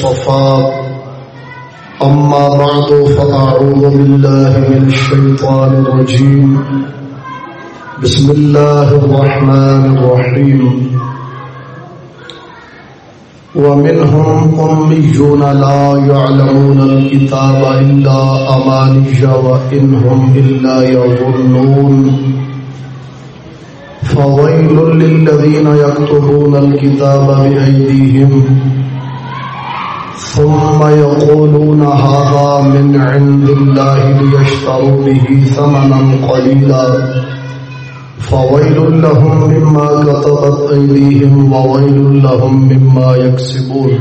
الصفا أما بعد، فأعوذ بالله من الشيطان الرجيم. بسم الله الرحمن الرحيم. ومنهم أميون لا يعلمون الكتاب إلا أماني وإنهم إلا يظنون. فويل للذين يكتبون الكتاب بأيديهم. ثم يقولون هذا من عند الله ليشتروا به ثمنا قليلا. فويل لهم مما كتبت أيديهم وويل لهم مما يكسبون.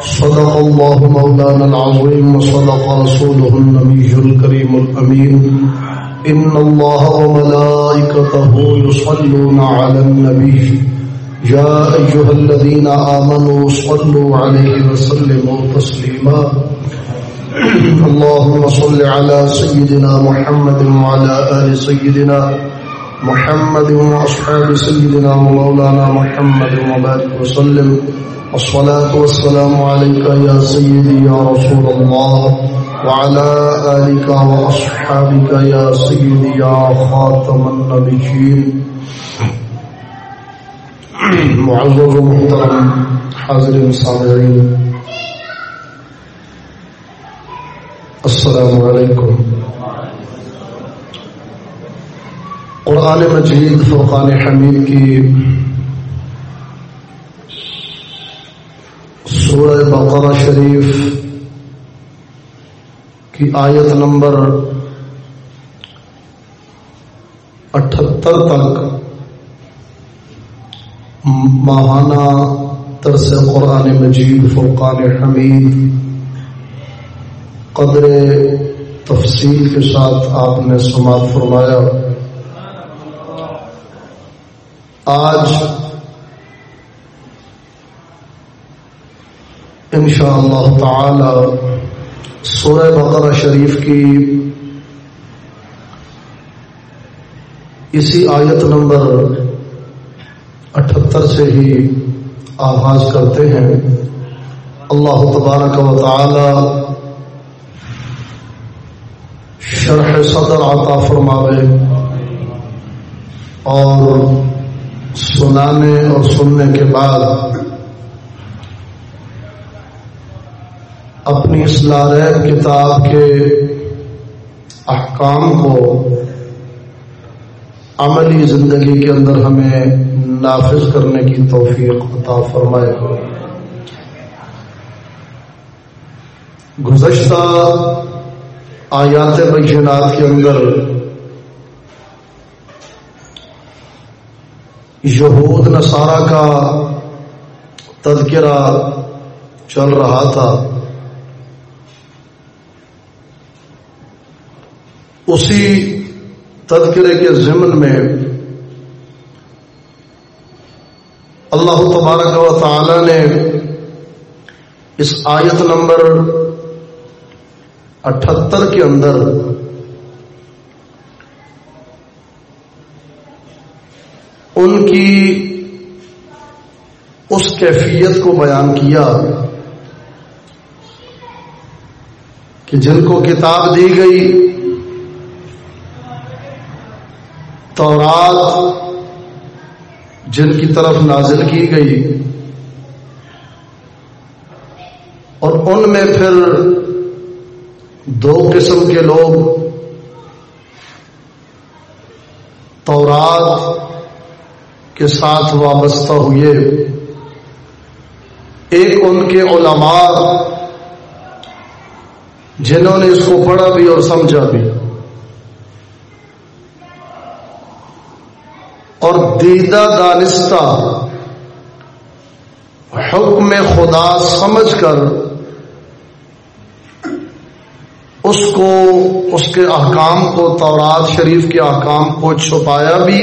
صدق الله مولانا العظيم وصدق رسوله النبي الكريم الأمين. إن الله وملائكته يصلون على النبي. يا أيها الذين آمنوا صلوا عليه وسلموا تسليما. اللهم صل على سيدنا محمد وعلى آل سيدنا محمد وأصحاب سيدنا ومولانا محمد وبارك وسلم. الصلاة والسلام عليك يا سيدي يا رسول الله وعلى آلك وأصحابك يا سيدي يا خاتم النبيين. معزز محترم، حاضر سامعين السلام علیکم. قرآن مجید فرقان حمید کی سورہ بقرہ شریف کی آیت نمبر اٹھتر تک ماہانہ ترس قرآن مجید فرقان حمید قدر تفصیل کے ساتھ آپ نے سماعت فرمایا۔ آج ان شاء اللہ تعالی سورہ بقرہ شریف کی اسی آیت نمبر اٹھتر سے ہی آغاز کرتے ہیں۔ اللہ تبارک و تعالی شرح صدر عطا فرماوے اور سنانے اور سننے کے بعد اپنی اصلاح کتاب کے احکام کو عملی زندگی کے اندر ہمیں نافذ کرنے کی توفیق عطا فرمائے گزشتہ آیات بینات کے اندر یہود نصارہ کا تذکرہ چل رہا تھا۔ اسی تذکرے کے ضمن میں اللہ تبارک و تعالی نے اس آیت نمبر اٹھتر کے اندر ان کی اس کیفیت کو بیان کیا کہ جن کو کتاب دی گئی تورات جن کی طرف نازل کی گئی۔ اور ان میں پھر دو قسم کے لوگ، تورات کے ساتھ وابستہ ہوئے۔ ایک ان کے علماء جنہوں نے اس کو پڑھا بھی اور سمجھا بھی۔ اور دیدہ دانستہ حکم خدا سمجھ کر اس کو، اس کے احکام کو، تورات شریف کے احکام کو چھپایا بھی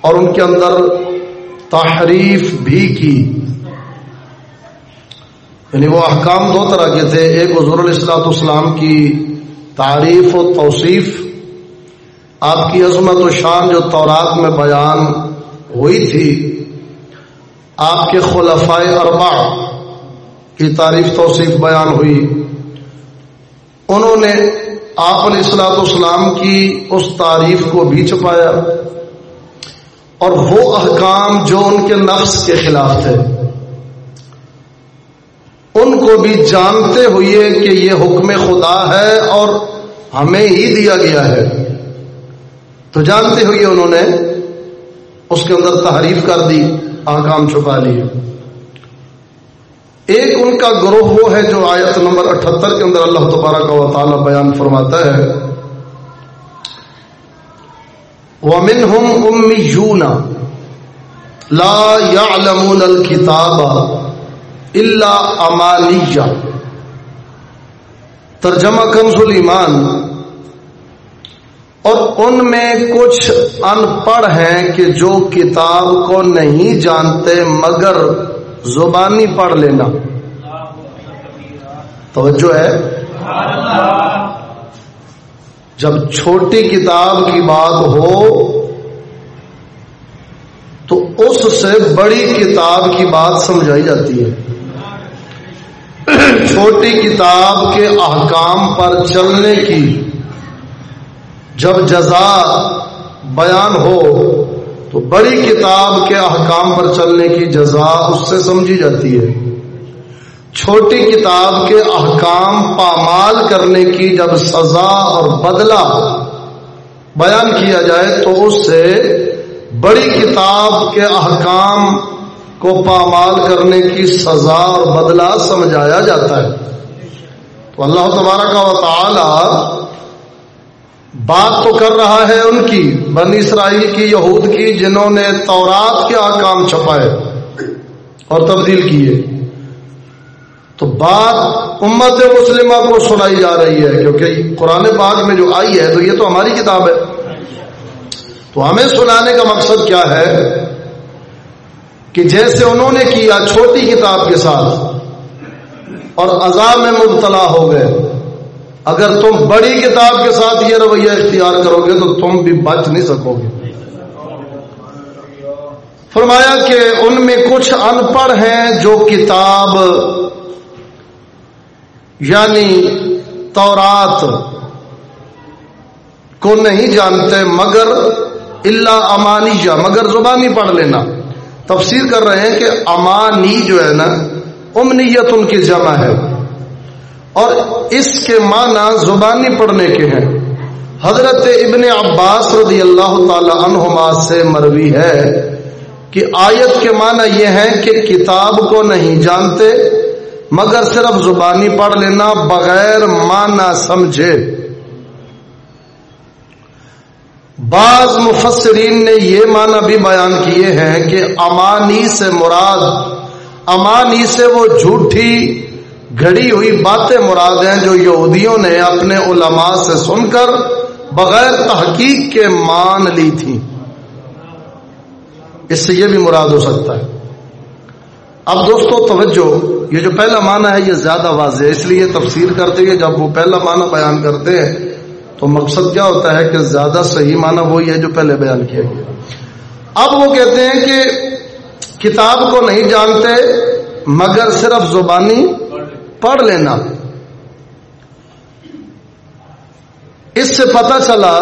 اور ان کے اندر تحریف بھی کی۔ یعنی وہ احکام دو طرح کے تھے، ایک حضور الاسلاط اسلام کی تعریف و توصیف آپ کی عظمت و شان جو تورات میں بیان ہوئی تھی، آپ کے خلفائے اربع کی تعریف توصیف بیان ہوئی۔ انہوں نے آپ علیہ السلاط اسلام کی اس تعریف کو بھی چھپایا۔ اور وہ احکام جو ان کے نفس کے خلاف تھے۔ ان کو بھی جانتے ہوئے کہ یہ حکم خدا ہے اور ہمیں ہی دیا گیا ہے۔ تو جانتے ہوئے انہوں نے اس کے اندر تحریف کر دی، آکام چھپا لیے ایک ان کا گروہ وہ ہے جو آیت نمبر اٹھہتر کے اندر اللہ تبارہ کا تعالی بیان فرماتا ہے۔ ومن ہم امی لا يعلمون الكتاب الا امانیہ ترجمہ کنز ایمان اور ان میں کچھ ان پڑھ ہیں کہ جو کتاب کو نہیں جانتے مگر زبانی پڑھ لینا۔ توجہ ہے۔ جب چھوٹی کتاب کی بات ہو تو اس سے بڑی کتاب کی بات سمجھائی جاتی ہے۔ چھوٹی کتاب کے احکام پر چلنے کی جب جزا بیان ہو تو بڑی کتاب کے احکام پر چلنے کی جزا اس سے سمجھی جاتی ہے۔ چھوٹی کتاب کے احکام پامال کرنے کی جب سزا اور بدلہ بیان کیا جائے تو اس سے بڑی کتاب کے احکام کو پامال کرنے کی سزا اور بدلہ سمجھایا جاتا ہے۔ تو اللہ تبارک و تعالی بات تو کر رہا ہے ان کی، بنی اسرائیل کی، یہود کی، جنہوں نے تورات کے آکام چھپائے اور تبدیل کیے۔ تو بات امت مسلمہ کو سنائی جا رہی ہے، کیونکہ قرآن پاک میں جو آئی ہے، تو یہ تو ہماری کتاب ہے۔ تو ہمیں سنانے کا مقصد کیا ہے؟ کہ جیسے انہوں نے کیا، چھوٹی کتاب کے ساتھ اور عذاب میں مبتلا ہو گئے۔ اگر تم بڑی کتاب کے ساتھ یہ رویہ اختیار کرو گے تو تم بھی بچ نہیں سکو گے۔ فرمایا کہ ان میں کچھ ان پڑھ ہیں جو کتاب یعنی تورات، کو نہیں جانتے مگر اللہ امانی یا مگر زبانی پڑھ لینا۔ تفسیر کر رہے ہیں کہ امانی جو ہے نا، امنیت ان کی جمع ہے۔ اور اس کے معنی زبانی پڑھنے کے ہیں۔ حضرت ابن عباس رضی اللہ تعالی عنہما سے مروی ہے کہ آیت کے معنی یہ ہے کہ کتاب کو نہیں جانتے، مگر صرف زبانی پڑھ لینا بغیر معنی سمجھے۔ بعض مفسرین نے یہ معنی بھی بیان کیے ہیں کہ امانی سے مراد، امانی سے وہ جھوٹھی گھڑی ہوئی باتیں مراد ہیں جو یہودیوں نے اپنے علماء سے سن کر بغیر تحقیق کے مان لی تھی اس سے یہ بھی مراد ہو سکتا ہے۔ اب دوستو، توجہ، یہ جو پہلا معنی ہے یہ زیادہ واضح ہے، اس لیے تفسیر کرتے ہیں جب وہ پہلا معنی بیان کرتے ہیں تو مقصد کیا ہوتا ہے کہ زیادہ صحیح معنی وہی ہے جو پہلے بیان کیا گیا۔ اب وہ کہتے ہیں کہ کتاب کو نہیں جانتے مگر صرف زبانی پڑھ لینا۔ اس سے پتا چلا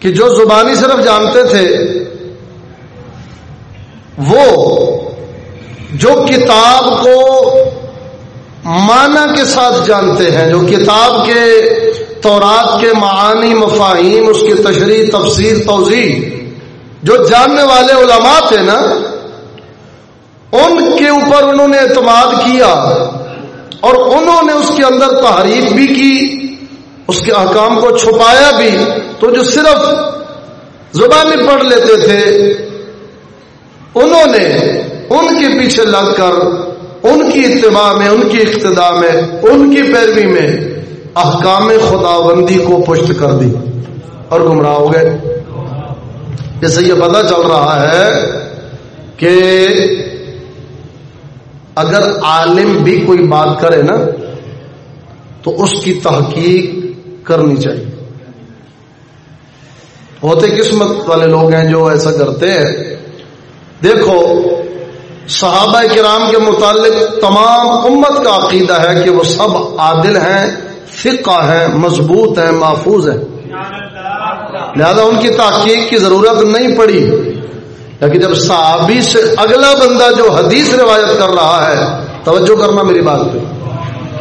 کہ جو زبانی صرف جانتے تھے، وہ جو کتاب کو معنی کے ساتھ جانتے ہیں، جو کتاب کے تورات کے معانی، مفاہیم، اس کی تشریح، تفسیر، توضیح، جو جاننے والے علماء تھے نا ان کے اوپر انہوں نے اعتماد کیا اور انہوں نے اس کے اندر تحریف بھی کی، اس کے احکام کو چھپایا بھی۔ تو جو صرف زبانی پڑھ لیتے تھے، انہوں نے ان کے پیچھے لگ کر ان کی اتباع میں، ان کی اقتدا میں، ان کی پیروی میں احکام خدا بندی کو پشت کر دی اور گمراہ ہو گئے۔ جیسے یہ پتا چل رہا ہے کہ اگر عالم بھی کوئی بات کرے نا، تو اس کی تحقیق کرنی چاہیے۔ ہوتے قسمت والے لوگ ہیں جو ایسا کرتے ہیں۔ دیکھو، صحابہ کرام کے متعلق تمام امت کا عقیدہ ہے کہ وہ سب عادل ہیں، فقہ ہیں، مضبوط ہیں، محفوظ ہیں۔ لہذا ان کی تحقیق کی ضرورت نہیں پڑی۔ لیکن جب صحابی سے اگلا بندہ جو حدیث روایت کر رہا ہے، توجہ کرنا میری بات پہ۔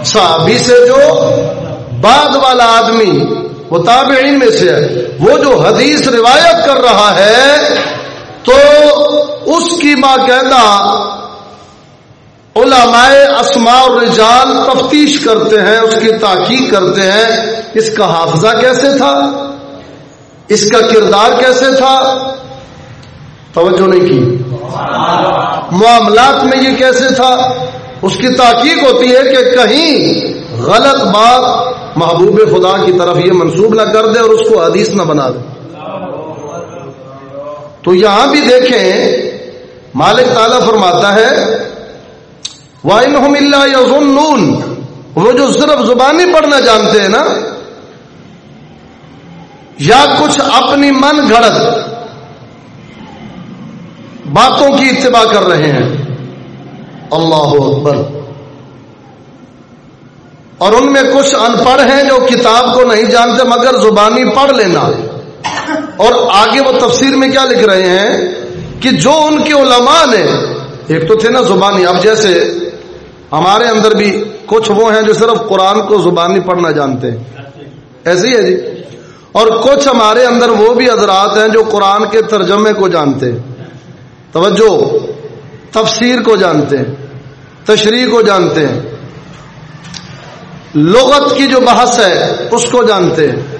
صحابی سے جو بعد والا آدمی، وہ تابعین میں سے ہے، وہ جو حدیث روایت کر رہا ہے، تو اس کی باقاعدہ علماء اسماء الرجال تفتیش کرتے ہیں، اس کی تحقیق کرتے ہیں۔ اس کا حافظہ کیسے تھا؟ اس کا کردار کیسے تھا؟ توجہ نہیں کی۔ معاملات میں یہ کیسے تھا؟ اس کی تحقیق ہوتی ہے کہ کہیں غلط بات محبوب خدا کی طرف یہ منسوب نہ کر دے اور اس کو حدیث نہ بنا دے۔ تو یہاں بھی دیکھیں، مالک تعالیٰ فرماتا ہے وائن یا وہ جو صرف زبانی پڑھنا جانتے ہیں نا، یا کچھ اپنی من گھڑت۔ باتوں کی اتباع کر رہے ہیں۔ اللہ اکبر۔ اور ان میں کچھ ان پڑھ ہیں جو کتاب کو نہیں جانتے مگر زبانی پڑھ لینا۔ اور آگے وہ تفسیر میں کیا لکھ رہے ہیں کہ جو ان کے علماء نے، ایک تو تھے نا زبانی، اب جیسے ہمارے اندر بھی کچھ وہ ہیں جو صرف قرآن کو زبانی پڑھنا جانتے ہیں۔ ایسے ہی ہے جی۔ اور کچھ ہمارے اندر وہ بھی حضرات ہیں جو قرآن کے ترجمے کو جانتے ہیں۔ توجہ، تفسیر کو جانتے ہیں، تشریح کو جانتے ہیں۔ لغت کی جو بحث ہے، اس کو جانتے ہیں۔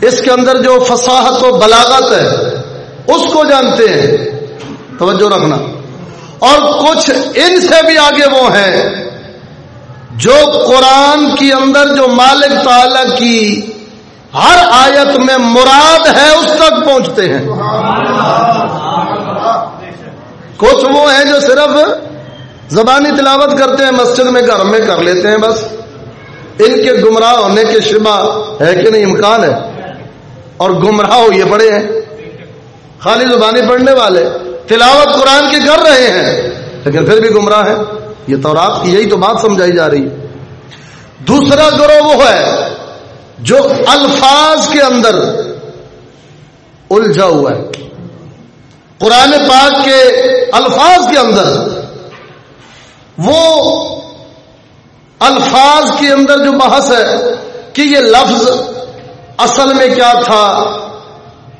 اس کے اندر جو فصاحت و بلاغت ہے، اس کو جانتے ہیں۔ توجہ رکھنا۔ اور کچھ ان سے بھی آگے وہ ہیں، جو قرآن کی اندر جو مالک تعالی کی ہر آیت میں مراد ہے، اس تک پہنچتے ہیں۔ کچھ وہ ہیں جو صرف زبانی تلاوت کرتے ہیں، مسجد میں گھر میں کر لیتے ہیں بس۔ ان کے گمراہ ہونے کے شبہ ہے کہ نہیں، امکان ہے۔ اور گمراہ ہو یہ پڑے ہیں۔ خالی زبانی پڑھنے والے تلاوت قرآن کی کر رہے ہیں، لیکن پھر بھی گمراہ ہے یہ تو آپ کی یہی تو بات سمجھائی جا رہی۔ ہے دوسرا گروہ وہ ہے جو الفاظ کے اندر الجھا ہوا ہے۔ قرآن پاک کے الفاظ کے اندر، وہ الفاظ کے اندر جو بحث ہے کہ یہ لفظ اصل میں کیا تھا،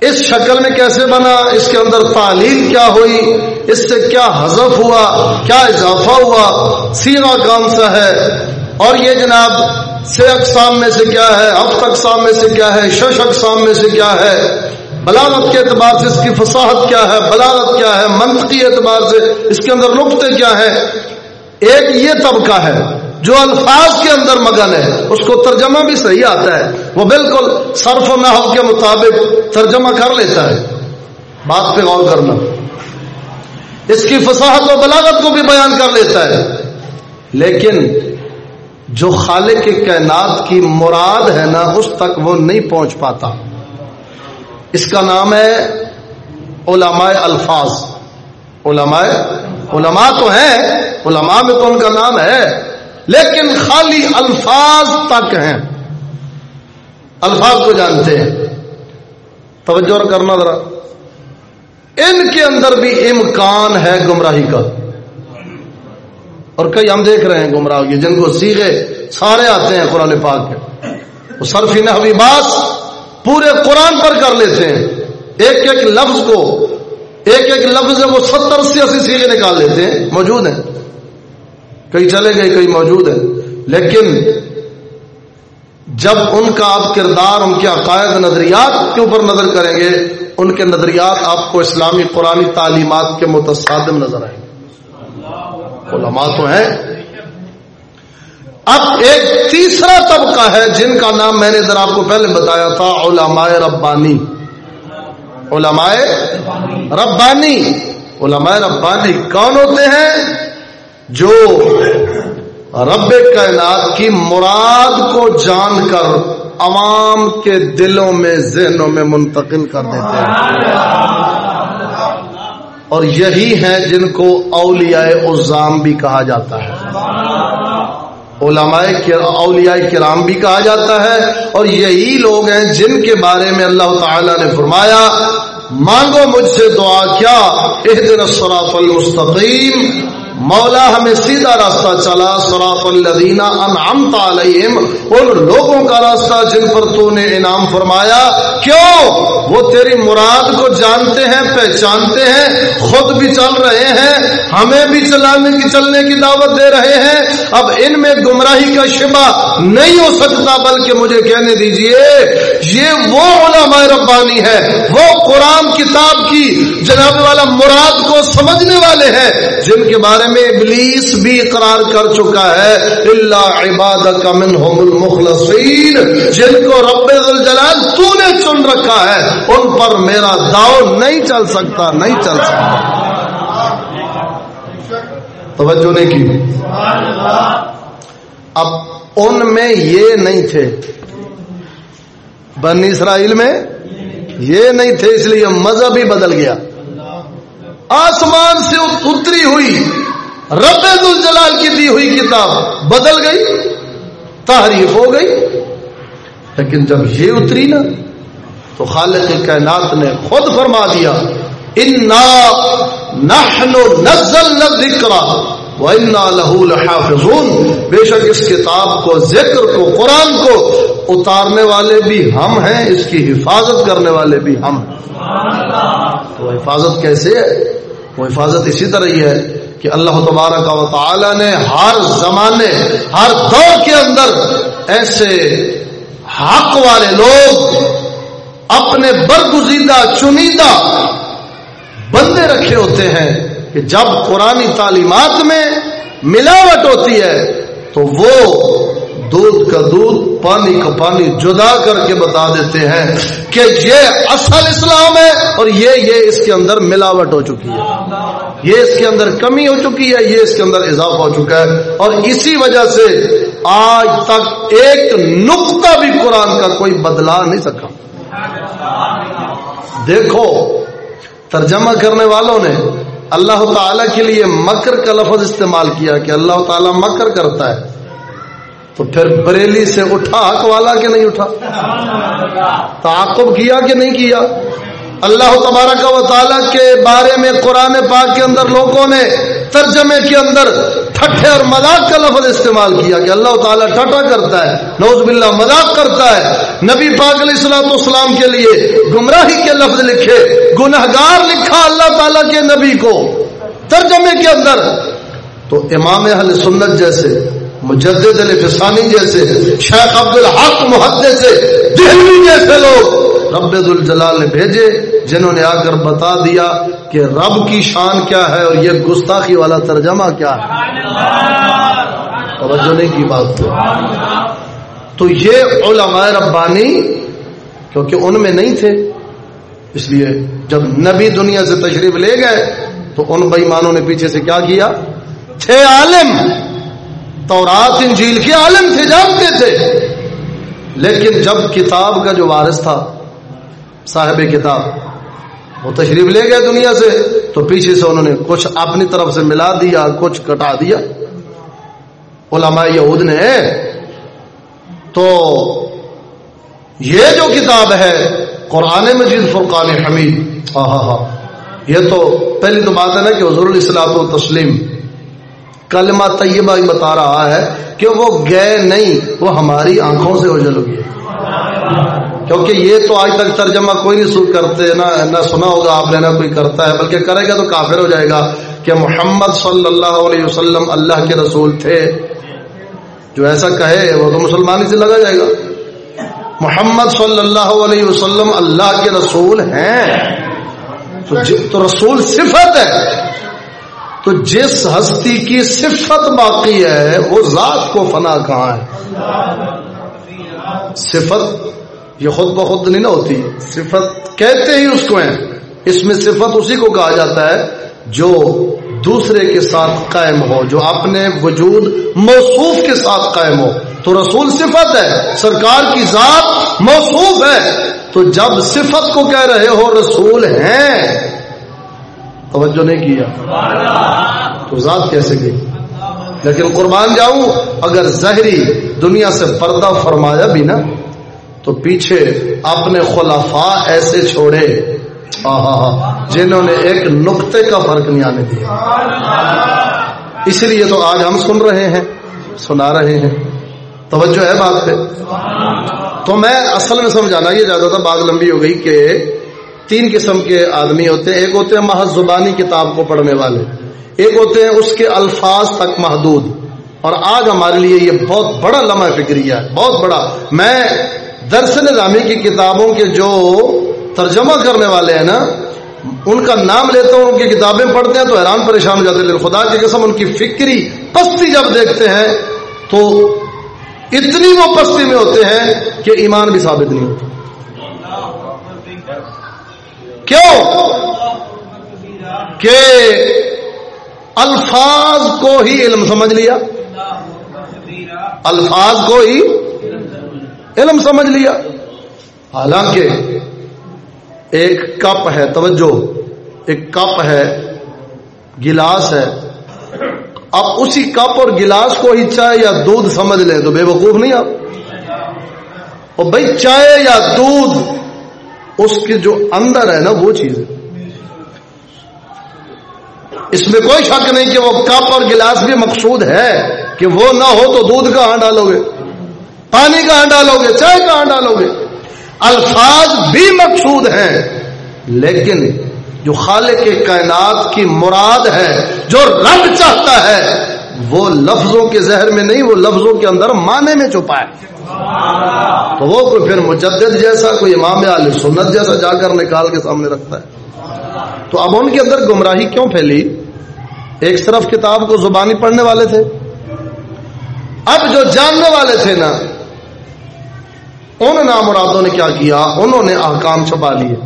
اس شکل میں کیسے بنا، اس کے اندر تعلیم کیا ہوئی، اس سے کیا حذف ہوا، کیا اضافہ ہوا سیرا کون سا ہے، اور یہ جناب سے اقسام میں سے کیا ہے ہفت اقسام میں سے کیا ہے شش اقسام میں سے کیا ہے۔ بلاغت کے اعتبار سے اس کی فصاحت کیا ہے بلاغت کیا ہے، منطقی اعتبار سے اس کے اندر نقطے کیا ہے ایک یہ طبقہ ہے جو الفاظ کے اندر مگن ہے، اس کو ترجمہ بھی صحیح آتا ہے۔ وہ بالکل صرف و نحو کے مطابق ترجمہ کر لیتا ہے۔ بات پہ غور کرنا۔ اس کی فصاحت و بلاغت کو بھی بیان کر لیتا ہے۔ لیکن جو خالق کے کائنات کی مراد ہے نا، اس تک وہ نہیں پہنچ پاتا۔ اس کا نام ہے علماء الفاظ۔ علماء علماء تو ہیں، علماء میں تو ان کا نام ہے، لیکن خالی الفاظ تک ہیں۔ الفاظ کو جانتے ہیں۔ توجہ کرنا ذرا۔ ان کے اندر بھی امکان ہے گمراہی کا۔ اور کئی ہم دیکھ رہے ہیں گمراہ جن کو سیدھے سارے آتے ہیں قرآن پاک کے۔ صرف نحوی باس پورے قرآن پر کر لیتے ہیں۔ ایک ایک لفظ کو، ایک ایک لفظ وہ ستر سے اسی سیگے نکال لیتے ہیں۔ موجود ہیں۔ کئی چلے گئے کئی موجود ہیں۔ لیکن جب ان کا آپ کردار، ان کے عقائد، نظریات کے اوپر نظر کریں گے، ان کے نظریات آپ کو اسلامی قرآن تعلیمات کے متصادم نظر آئیں گے۔ علماء تو ہیں۔ اب ایک تیسرا طبقہ ہے جن کا نام میں نے ذرا آپ کو پہلے بتایا تھا، علماء ربانی۔ علماء ربانی۔ علماء ربانی کون ہوتے ہیں؟ جو رب کائنات کی مراد کو جان کر عوام کے دلوں میں، ذہنوں میں منتقل کر دیتے ہیں۔ اور یہی ہیں جن کو اولیاء عزام بھی کہا جاتا ہے۔ علماء اولیاء کرام بھی کہا جاتا ہے اور یہی لوگ ہیں جن کے بارے میں اللہ تعالی نے فرمایا، مانگو مجھ سے دعا کیا دن الصراط المستقیم مولا ہمیں سیدھا راستہ چلا سراف الدینہ انعمت علیہم۔ ان لوگوں کا راستہ جن پر تو نے انعام فرمایا۔ کیوں؟ وہ تیری مراد کو جانتے ہیں، پہچانتے ہیں، خود بھی چل رہے ہیں، ہمیں بھی چلانے کی چلنے کی دعوت دے رہے ہیں۔ اب ان میں گمراہی کا شبہ نہیں ہو سکتا، بلکہ مجھے کہنے دیجیے، یہ وہ علماء ربانی ہے وہ قرآن کتاب کی جناب والا مراد کو سمجھنے والے ہیں، جن کے بارے میں میں ابلیس بھی اقرار کر چکا ہے اللہ عباد کا منہم المخلصین جن کو رب الجلال تو نے چن رکھا ہے، ان پر میرا داؤ نہیں چل سکتا، نہیں چل سکتا۔ توجہ نہیں کی۔ اب ان میں یہ نہیں تھے۔ بنی اسرائیل میں یہ نہیں تھے، اس لیے مذہب ہی بدل گیا۔ آسمان سے اتری ہوئی۔ رب الجلال کی دی ہوئی کتاب بدل گئی، تحریف ہو گئی۔ لیکن جب یہ اتری نا، تو خالق کائنات نے خود فرما دیا، انا نزل ذکر وَإِنَّا لَهُ بے شک اس کتاب کو، ذکر کو، قرآن کو اتارنے والے بھی ہم ہیں، اس کی حفاظت کرنے والے بھی ہم۔ تو حفاظت کیسے ہے؟ وہ حفاظت اسی طرح ہی ہے۔ کہ اللہ تبارک و تعالی نے ہر زمانے، ہر دور کے اندر ایسے حق والے لوگ اپنے برگزیدہ، چنیدہ بندے رکھے ہوتے ہیں کہ جب قرآن تعلیمات میں ملاوٹ ہوتی ہے تو وہ دودھ کا دودھ پانی کا پانی جدا کر کے بتا دیتے ہیں کہ یہ اصل اسلام ہے اور یہ یہ اس کے اندر ملاوٹ ہو چکی ہے۔ یہ اس کے اندر کمی ہو چکی ہے، یہ اس کے اندر اضافہ ہو چکا ہے۔ اور اسی وجہ سے آج تک ایک نقطہ بھی قرآن کا کوئی بدلا نہیں سکا۔ دیکھو، ترجمہ کرنے والوں نے اللہ تعالی کے لیے مکر کا لفظ استعمال کیا کہ اللہ تعالیٰ مکر کرتا ہے۔ تو پھر بریلی سے اٹھا، حق والا کہ نہیں اٹھا؟ تعاقب کیا کہ نہیں کیا؟ اللہ تبارک و تعالیٰ کے بارے میں قرآن پاک کے اندر لوگوں نے ترجمے کے اندر ٹھٹھے اور مذاق کا لفظ استعمال کیا کہ اللہ تعالیٰ ٹھٹا کرتا ہے نوز باللہ مذاق کرتا ہے۔ نبی پاک علیہ السلام اسلام کے لیے گمراہی کے لفظ لکھے، گنہگار لکھا اللہ تعالیٰ کے نبی کو ترجمے کے اندر۔ تو امام اہل سنت جیسے مجدد الفسانی جیسے، شیخ عبد الحق محدث سے دہلی جیسے لوگ رب الجلال نے بھیجے، جنہوں نے آ کر بتا دیا کہ رب کی شان کیا ہے اور یہ گستاخی والا ترجمہ کیا ہے۔ توجہ نہیں کی بات تو۔ تو یہ علماء ربانی، کیونکہ ان میں نہیں تھے، اس لیے جب نبی دنیا سے تشریف لے گئے تو ان بےمانوں نے پیچھے سے کیا کیا؟ تھے عالم۔ تورات، انجیل کے عالم تھے، جانتے تھے۔ لیکن جب کتاب کا جو وارث تھا، صاحب کتاب، وہ تشریف لے گئے دنیا سے، تو پیچھے سے انہوں نے کچھ اپنی طرف سے ملا دیا، کچھ کٹا دیا۔ علماء یہود نے، تو یہ جو کتاب ہے، قرآن مجید، فرقان حمید۔ ہاں ہاں ہاں یہ تو پہلی تو بات ہے نا کہ حضور الاسلاط و تسلیم کلمہ طیبہ ہی بتا رہا ہے کہ وہ گئے نہیں، وہ ہماری آنکھوں سے اوجل ہوگی کیونکہ یہ تو آج تک ترجمہ کوئی نہیں سن کرتے، نہ نہ سنا ہوگا، آپ نے نہ کوئی کرتا ہے، بلکہ کرے گا تو کافر ہو جائے گا کہ محمد صلی اللہ علیہ وسلم اللہ کے رسول تھے۔ جو ایسا کہے، وہ تو مسلمان سے لگا جائے گا۔ محمد صلی اللہ علیہ وسلم اللہ کے رسول ہیں۔ تو رسول صفت ہے۔ تو جس ہستی کی صفت باقی ہے، وہ ذات کو فنا کہاں ہے؟ صفت یہ خود بخود نہیں نہ ہوتی۔ صفت کہتے ہی اس کو ہیں۔ اس میں صفت اسی کو کہا جاتا ہے جو دوسرے کے ساتھ قائم ہو، جو اپنے وجود موصوف کے ساتھ قائم ہو۔ تو رسول صفت ہے، سرکار کی ذات موصوف ہے۔ تو جب صفت کو کہہ رہے ہو، رسول ہیں۔ توجہ نہیں کیا۔ تو ذات کیسے گئی؟ لیکن قربان جاؤں، اگر زہری دنیا سے پردہ فرمایا بھی نا، تو پیچھے اپنے خلافاء ایسے چھوڑے۔ جنہوں نے ایک نقطے کا فرق نہیں آنے دیا۔ اس لیے تو آج ہم سن رہے ہیں، سنا رہے ہیں۔ توجہ ہے بات پہ۔ تو میں اصل میں سمجھانا یہ زیادہ تھا بات لمبی ہو گئی کہ تین قسم کے آدمی ہوتے ہیں۔ ایک ہوتے ہیں محض زبانی کتاب کو پڑھنے والے۔ ایک ہوتے ہیں اس کے الفاظ تک محدود۔ اور آج ہمارے لیے یہ بہت بڑا لمحہ فکریہ ہے، بہت بڑا۔ میں درس نظامی کی کتابوں کے جو ترجمہ کرنے والے ہیں نا، ان کا نام لیتا ہوں، ان کی کتابیں پڑھتے ہیں تو حیران پریشان ہو جاتے ہیں۔ خدا کی قسم، ان کی فکری پستی جب دیکھتے ہیں تو اتنی وہ پستی میں ہوتے ہیں کہ ایمان بھی ثابت نہیں ہوتا۔ کیوں کہ الفاظ کو ہی علم سمجھ لیا الفاظ کو ہی علم سمجھ لیا حالانکہ ایک کپ ہے، توجہ، ایک کپ ہے، گلاس ہے۔ اب اسی کپ اور گلاس کو ہی چائے یا دودھ سمجھ لیں تو بے وقوف نہیں آپ۔ اور بھائی، چائے یا دودھ اس کے جو اندر ہے نا وہ چیز ہے۔ اس میں کوئی شک نہیں کہ وہ کپ اور گلاس بھی مقصود ہے کہ وہ نہ ہو تو دودھ کہاں ڈالو گے پانی کہاں ڈالو گے چائے کہاں ڈالو گے الفاظ بھی مقصود ہیں، لیکن جو خالق کے کائنات کی مراد ہے، جو رب چاہتا ہے وہ لفظوں کے زہر میں نہیں، وہ لفظوں کے اندر معنی میں چھپا ہے۔ تو وہ کوئی پھر مجدد جیسا، کوئی امام علیہ سنت جیسا جا کر نکال کے سامنے رکھتا ہے۔ تو اب ان کے اندر گمراہی کیوں پھیلی؟ ایک طرف کتاب کو زبانی پڑھنے والے تھے۔ اب جو جاننے والے تھے نا، ان نامرادوں نے کیا کیا؟ انہوں نے احکام چھپا لیے۔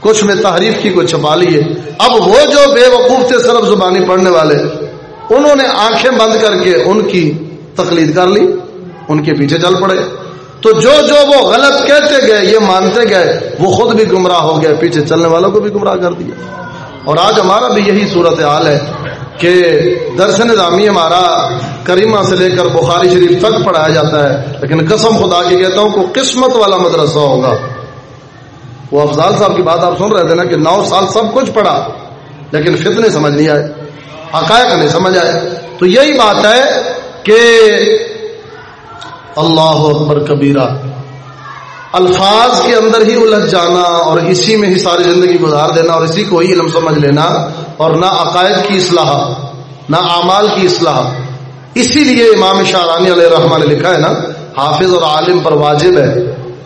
کچھ میں تحریف کی کوئی چھپا لیے۔ اب وہ جو بے وقوف تھے، صرف زبانی پڑھنے والے۔ انہوں نے آنکھیں بند کر کے ان کی تقلید کر لی، ان کے پیچھے چل پڑے۔ تو جو جو وہ غلط کہتے گئے، یہ مانتے گئے، وہ خود بھی گمراہ ہو گئے، پیچھے چلنے والوں کو بھی گمراہ کر دیا۔ اور آج ہمارا بھی یہی صورت حال ہے کہ درس نظامی ہمارا کریمہ سے لے کر بخاری شریف تک پڑھایا جاتا ہے۔ لیکن قسم خدا کی کہتا ہوں کہ قسمت والا مدرسہ ہوگا۔ وہ افضال صاحب کی بات آپ سن رہے تھے نا کہ نو سال سب کچھ پڑھا، لیکن فتنے سمجھ نہیں آئے۔ حقائق نہیں سمجھ آئے۔ تو یہی بات ہے کہ اللہ اکبر کبیرہ، الفاظ کے اندر ہی الجھ جانا اور اسی میں ہی ساری زندگی گزار دینا اور اسی کو ہی علم سمجھ لینا اور نہ عقائد کی اصلاح، نہ اعمال کی اصلاح۔ اسی لیے امام شاہرانی علیہ رحمان نے لکھا ہے نا، حافظ اور عالم پر واجب ہے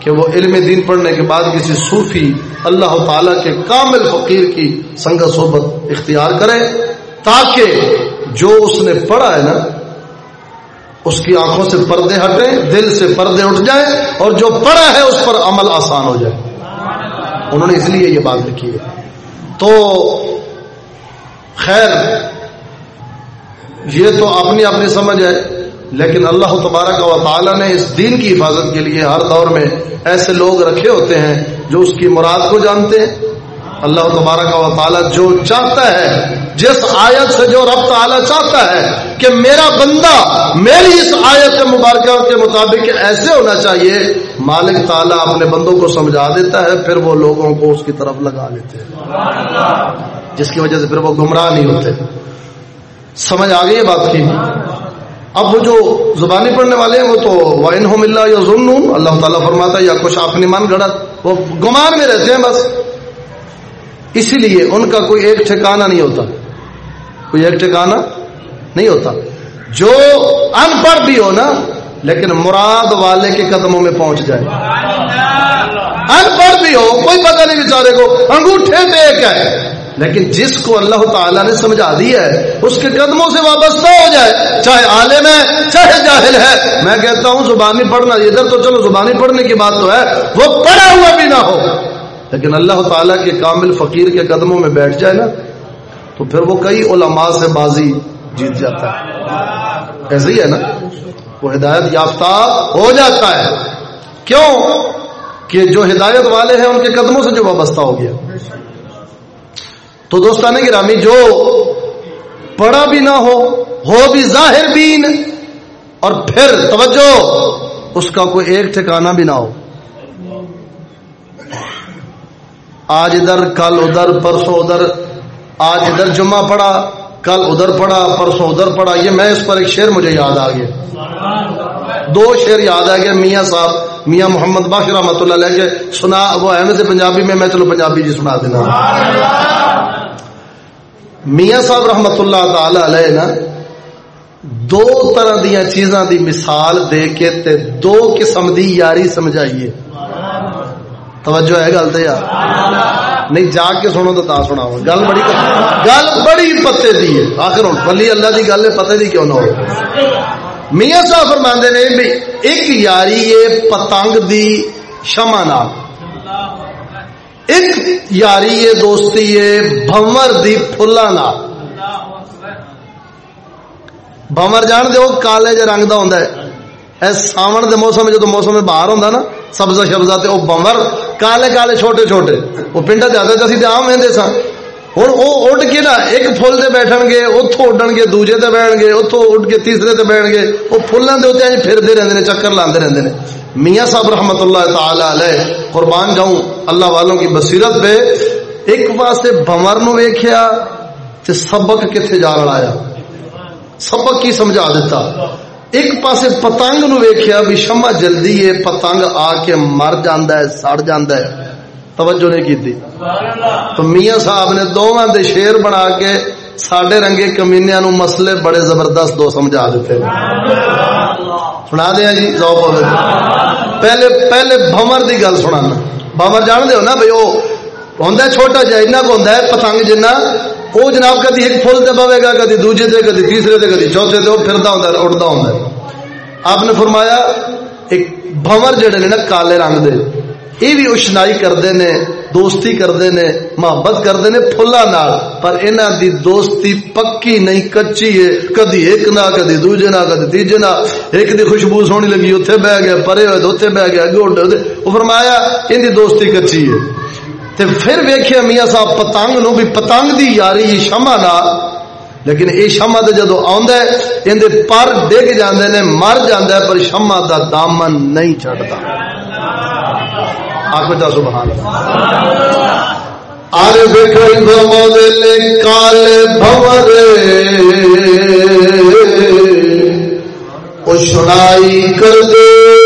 کہ وہ علم دین پڑھنے کے بعد کسی صوفی اللہ تعالی کے کامل فقیر کی سنگ صحبت اختیار کرے۔ تاکہ جو اس نے پڑھا ہے نا، اس کی آنکھوں سے پردے ہٹیں، دل سے پردے اٹھ جائیں، اور جو پڑھا ہے اس پر عمل آسان ہو جائے۔ انہوں نے اس لیے یہ بات لکھی ہے۔ تو خیر، یہ تو اپنی اپنی سمجھ ہے، لیکن اللہ تبارک و تعالی نے اس دین کی حفاظت کے لیے ہر دور میں ایسے لوگ رکھے ہوتے ہیں جو اس کی مراد کو جانتے ہیں۔ اللہ تبارک و تعالی جو چاہتا ہے، جس آیت سے جو رب تعالی چاہتا ہے کہ میرا بندہ میری اس آیت مبارکہ کے مطابق ایسے ہونا چاہیے، مالک تعالیٰ اپنے بندوں کو سمجھا دیتا ہے، پھر وہ لوگوں کو اس کی طرف لگا لیتے ہیں۔ جس کی وجہ سے پھر وہ گمراہ نہیں ہوتے۔ سمجھ آ گئی بات کی؟ اب وہ جو زبانی پڑھنے والے ہیں، وہ تو وائن ہو مل یا ظلم اللہ تعالیٰ فرماتا ہے، یا کچھ اپنی من گڑت وہ گمان میں رہتے ہیں بس۔ اسی لیے ان کا کوئی ایک ٹھکانا نہیں ہوتا۔ کوئی ایک ٹھکانا نہیں ہوتا۔ جو ان پڑھ بھی ہو نا، لیکن مراد والے کے قدموں میں پہنچ جائے۔ ان پڑھ بھی ہو، کوئی پتہ نہیں بیچارے کو انگوٹھے ٹیک ہے۔ لیکن جس کو اللہ تعالیٰ نے سمجھا دیا ہے، اس کے قدموں سے وابستہ ہو جائے۔ چاہے عالم ہے، چاہے جاہل ہے۔ میں کہتا ہوں، زبانی پڑھنا، ادھر تو چلو، زبانی پڑھنے کی بات تو ہے۔ وہ پڑھا ہوا بھی نہ ہو۔ لیکن اللہ تعالیٰ کے کامل فقیر کے قدموں میں بیٹھ جائے نا، تو پھر وہ کئی علماء سے بازی جیت جاتا ہے۔ ایسے ہی ہے نا، وہ ہدایت یافتہ ہو جاتا ہے۔ کیوں؟ کہ جو ہدایت والے ہیں، ان کے قدموں سے جو وابستہ ہو گیا۔ تو دوستان گرامی، جو پڑھا بھی نہ ہو ہو بھی ظاہر بین، اور پھر توجہ، اس کا کوئی ایک ٹھکانا بھی نہ ہو۔ آج ادھر، کل ادھر، پرسوں ادھر۔ آج ادھر جمعہ پڑا، کل ادھر پڑا، پرسوں ادھر پڑا۔ یہ میں اس پر ایک شعر مجھے یاد آ گیا۔ دو شعر یاد آ گیا میاں صاحب، میاں محمد باقی رحمت اللہ لے کے۔ سنا، وہ احمد سے پنجابی، میں میں چلو پنجابی جی سنا دینا۔ میاں صاحب رحمت اللہ تعالی علیہ نا، دو طرح دیا چیزاں دی مثال دے کے تے دو قسم دی یاری سمجھائیے۔ توجہ ہے گل تو یار؟ نہیں، جا کے سنو تو تا سنا گل بڑی گل بڑی پتے دی ہے۔ آخر ہوں بلی اللہ دی گل پتے دی کیوں نہ ہو؟ میاں صاحب فرما نے بھی ایک یاری ہے پتنگ دی شما نال۔ ایک یاری ہے دوستی ہے بھمر دی پھلا نال۔ بمر جان دے وہ کالے جہ رنگ کا ہوں ساون دے موسم جدو موسم باہر ہوں نا، سبزہ شبزہ تے وہ بمر کالے کالے چھوٹے چھوٹے وہ پنڈا جاتے اسی آم وہدے سن ہوں وہ اڈ کے نا ایک فل سے بیٹھ گے اتوں اڈن گے دوجے تے بیٹھ گے اتوں اڈ کے تیسرے تے بیٹھ گے وہ فلوں کے اتنے پھرتے رہتے ہیں چکر لاتے رہتے ہیں میاں صاحب رحمت اللہ تعالی علیہ قربان جاؤں اللہ والوں کی بصیرت پہ ایک واسطے بمر نو ویخیا سبق کتنے جا رہا سبق کی سمجھا دیتا ایک پاسے پتنگ نو ویکھیا بھی شمع جلدی ہے، پتنگ آ کے مر جاندا ہے، سڑ جاندا ہے۔ توجہ نہیں کیتی۔ تو میاں صاحب نے دوواں دے شیر بنا کے ساڈے رنگے کمینیاں نو مسئلے بڑے زبردست دو سمجھا دیتے سنا دیا جی ذوق ہوے پہلے پہلے بھمر دی گل سنانا۔ بھمر جان دے ہو نا بھئی؟ او ہوندا چھوٹا جا اتنا کو ہوندا ہے، پتنگ جنہ وہ جناب کدی ایک فل سے پوے گا، کدی دوجے تے، کدی تیسرے تے، کدی چوتھے تے، وہ پھرتا ہوں اڑتا ہوں آپ نے فرمایا ایک بھور جڑے نے نا، کالے رنگ دے۔ یہ بھی اشنائی کرتے نے، دوستی کرتے نے، محبت کرتے نے فلا پر انہ دی دوستی پکی نہیں، کچی ہے۔ کدی ایک نہ، کدی دوجے نہ، کدی تیجے نہ۔ ایک دی خوشبو سونی لگی اتنے بہ گیا، پرے ہوئے تو اتنے بہ گیا، اگے وہ فرمایا، ان دی دوستی کچی ہے۔ تے پھر ویکھیا میاں صاحب پتنگ نو بھی پتنگ دی یاری یہ شمع نال۔ لیکن یہ شمع تے جدو آندا ہے ایندے پر ڈگ جاندے نے، مر جاندا ہے، پر شمع دا دامن نہیں چھڑدا آکھو تا سبحان اللہ۔ آرے بکھر بمولے کالے بھورے۔ او شنائی کر دے۔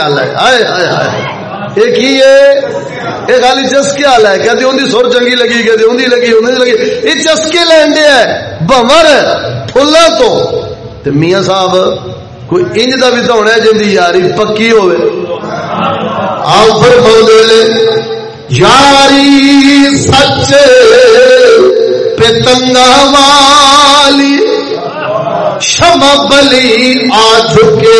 ہے ہے۔ آئے آئے آئے۔ ایک ہی ہے یہ خالی چسکے والا ہے۔ کہتے ان سر چنگی لگی کہتے ان لگی ان لگی۔ یہ چسکے لینڈے ہے، بمر فلا تو۔ تے میاں صاحب، کوئی انج کا بھی تو ہونا ہے جن کی یاری پکی ہوئے۔ آؤ پھر بولے یاری سچ پتنگا والی شم بلی آ چکے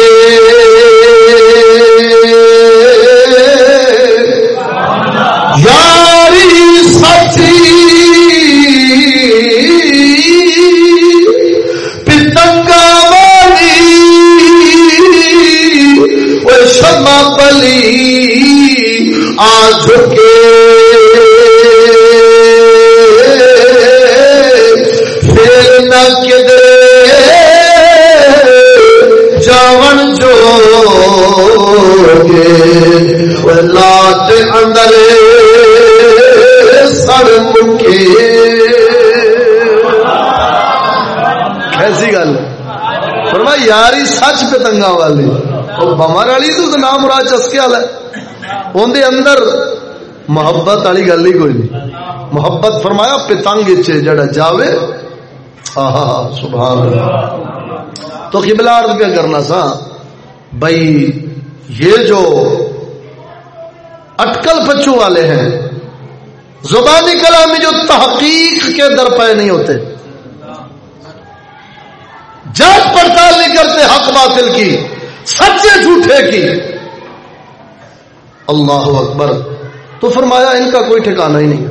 ایسی والی بمر والی تو نام مراد چسکے والا اندر اندر محبت والی گل ہی کوئی نہیں۔ محبت فرمایا پتنگ جڑا جاوے۔ سبحان اللہ۔ تو قبلہ عرض کیا کرنا سا بھائی یہ جو اٹکل پچو والے ہیں، زبانی کلامی جو تحقیق کے در پہ نہیں ہوتے۔ باطل کی، سچے جھوٹے کی۔ اللہ اکبر۔ تو فرمایا، ان کا کوئی ٹھکانا ہی نہیں۔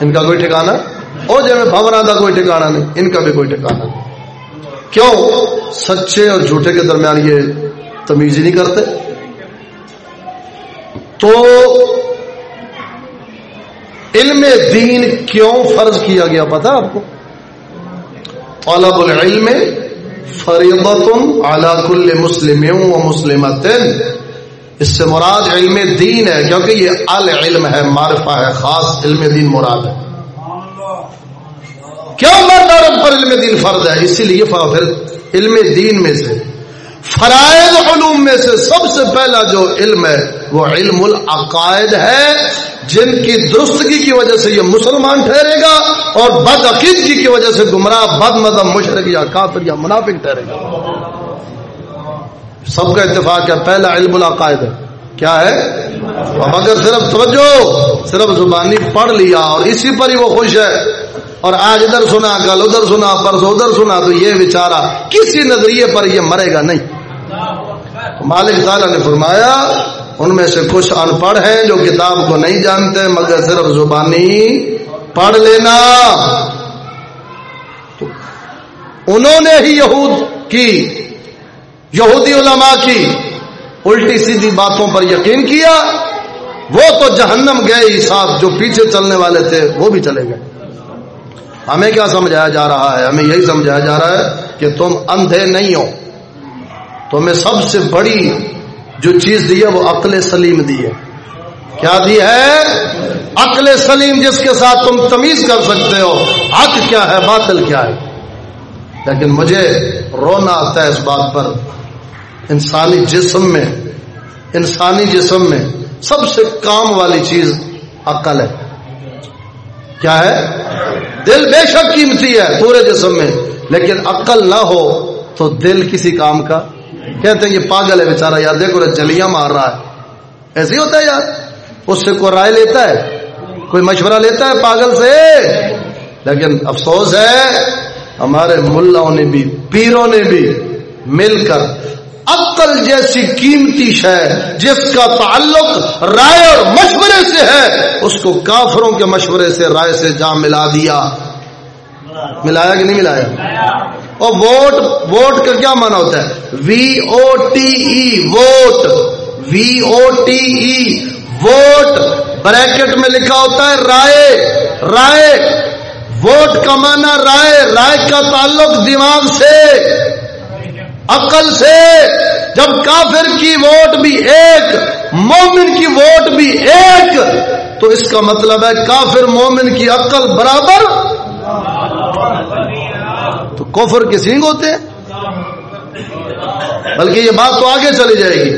ان کا کوئی ٹھکانا اور جی میں کا کوئی ٹھکانا نہیں، ان کا بھی کوئی ٹھکانا نہیں۔ کیوں؟ سچے اور جھوٹے کے درمیان یہ تمیز ہی نہیں کرتے۔ تو علم دین کیوں فرض کیا گیا؟ پتا آپ کو؟ طلب العلم فریضت على كل مسلم و مسلمت اس سے مراد علم دین ہے، کیونکہ یہ العلم ہے، معرفہ ہے، خاص علم دین مراد ہے۔ کیوں مرد پر علم دین فرض ہے؟ اسی لیے پھر علم دین میں سے۔ فرائض علوم میں سے سب سے پہلا جو علم ہے، وہ علم العقائد ہے۔ جن کی درستگی کی وجہ سے یہ مسلمان ٹھہرے گا اور بد عقیدگی کی وجہ سے گمراہ بد مدم مشرق یا کافر یا منافق ٹھہرے گا۔ سب کا اتفاق ہے پہلا علم العقائد ہے۔ کیا ہے؟ اب اگر صرف توجہ، صرف زبانی پڑھ لیا اور اسی پر ہی وہ خوش ہے۔ اور آج ادھر سنا، کل ادھر سنا، پرسوں ادھر سنا، تو یہ بیچارہ کسی نظریے پر یہ مرے گا نہیں۔ مالک تعالیٰ نے فرمایا ان میں سے کچھ ان پڑھ ہیں جو کتاب کو نہیں جانتے، مگر صرف زبانی پڑھ لینا۔ انہوں نے ہی یہود کی، یہودی علماء کی الٹی سیدھی باتوں پر یقین کیا۔ وہ تو جہنم گئے ہی صاحب جو پیچھے چلنے والے تھے، وہ بھی چلے گئے۔ ہمیں کیا سمجھایا جا رہا ہے؟ ہمیں یہی سمجھایا جا رہا ہے کہ تم اندھے نہیں ہو۔ تمہیں سب سے بڑی جو چیز دی ہے وہ عقل سلیم دی ہے۔ کیا دی ہے؟ عقل سلیم جس کے ساتھ تم تمیز کر سکتے ہو۔ حق کیا ہے؟ باطل کیا ہے؟ لیکن مجھے رونا آتا ہے اس بات پر۔ انسانی جسم میں، انسانی جسم میں سب سے کام والی چیز عقل ہے۔ کیا ہے؟ دل بے شک قیمتی ہے پورے جسم میں۔ لیکن عقل نہ ہو تو دل کسی کام کا کہتے ہیں یہ پاگل ہے بےچارا یار دیکھو جلیاں مار رہا ہے۔ ایسے ہی ہوتا ہے یار۔ اس سے کوئی رائے لیتا ہے، کوئی مشورہ لیتا ہے پاگل سے۔ لیکن افسوس ہے، ہمارے ملاوں نے بھی، پیروں نے بھی مل کر عقل جیسی قیمتی شے، جس کا تعلق رائے اور مشورے سے ہے، اس کو کافروں کے مشورے سے، رائے سے جا ملا دیا۔ ملایا کہ نہیں ملایا؟ اور ووٹ ووٹ کا کیا مانا ہوتا ہے؟ V O T E vote V O T E vote, bracket میں لکھا ہوتا ہے رائے رائے، ووٹ کا مانا رائے رائے کا تعلق دماغ سے، عقل سے۔ جب کافر کی ووٹ بھی ایک، مومن کی ووٹ بھی ایک، تو اس کا مطلب ہے کافر مومن کی عقل برابر تو کوفر کے سینگ ہوتے ہیں۔ بلکہ یہ بات تو آگے چلی جائے گی۔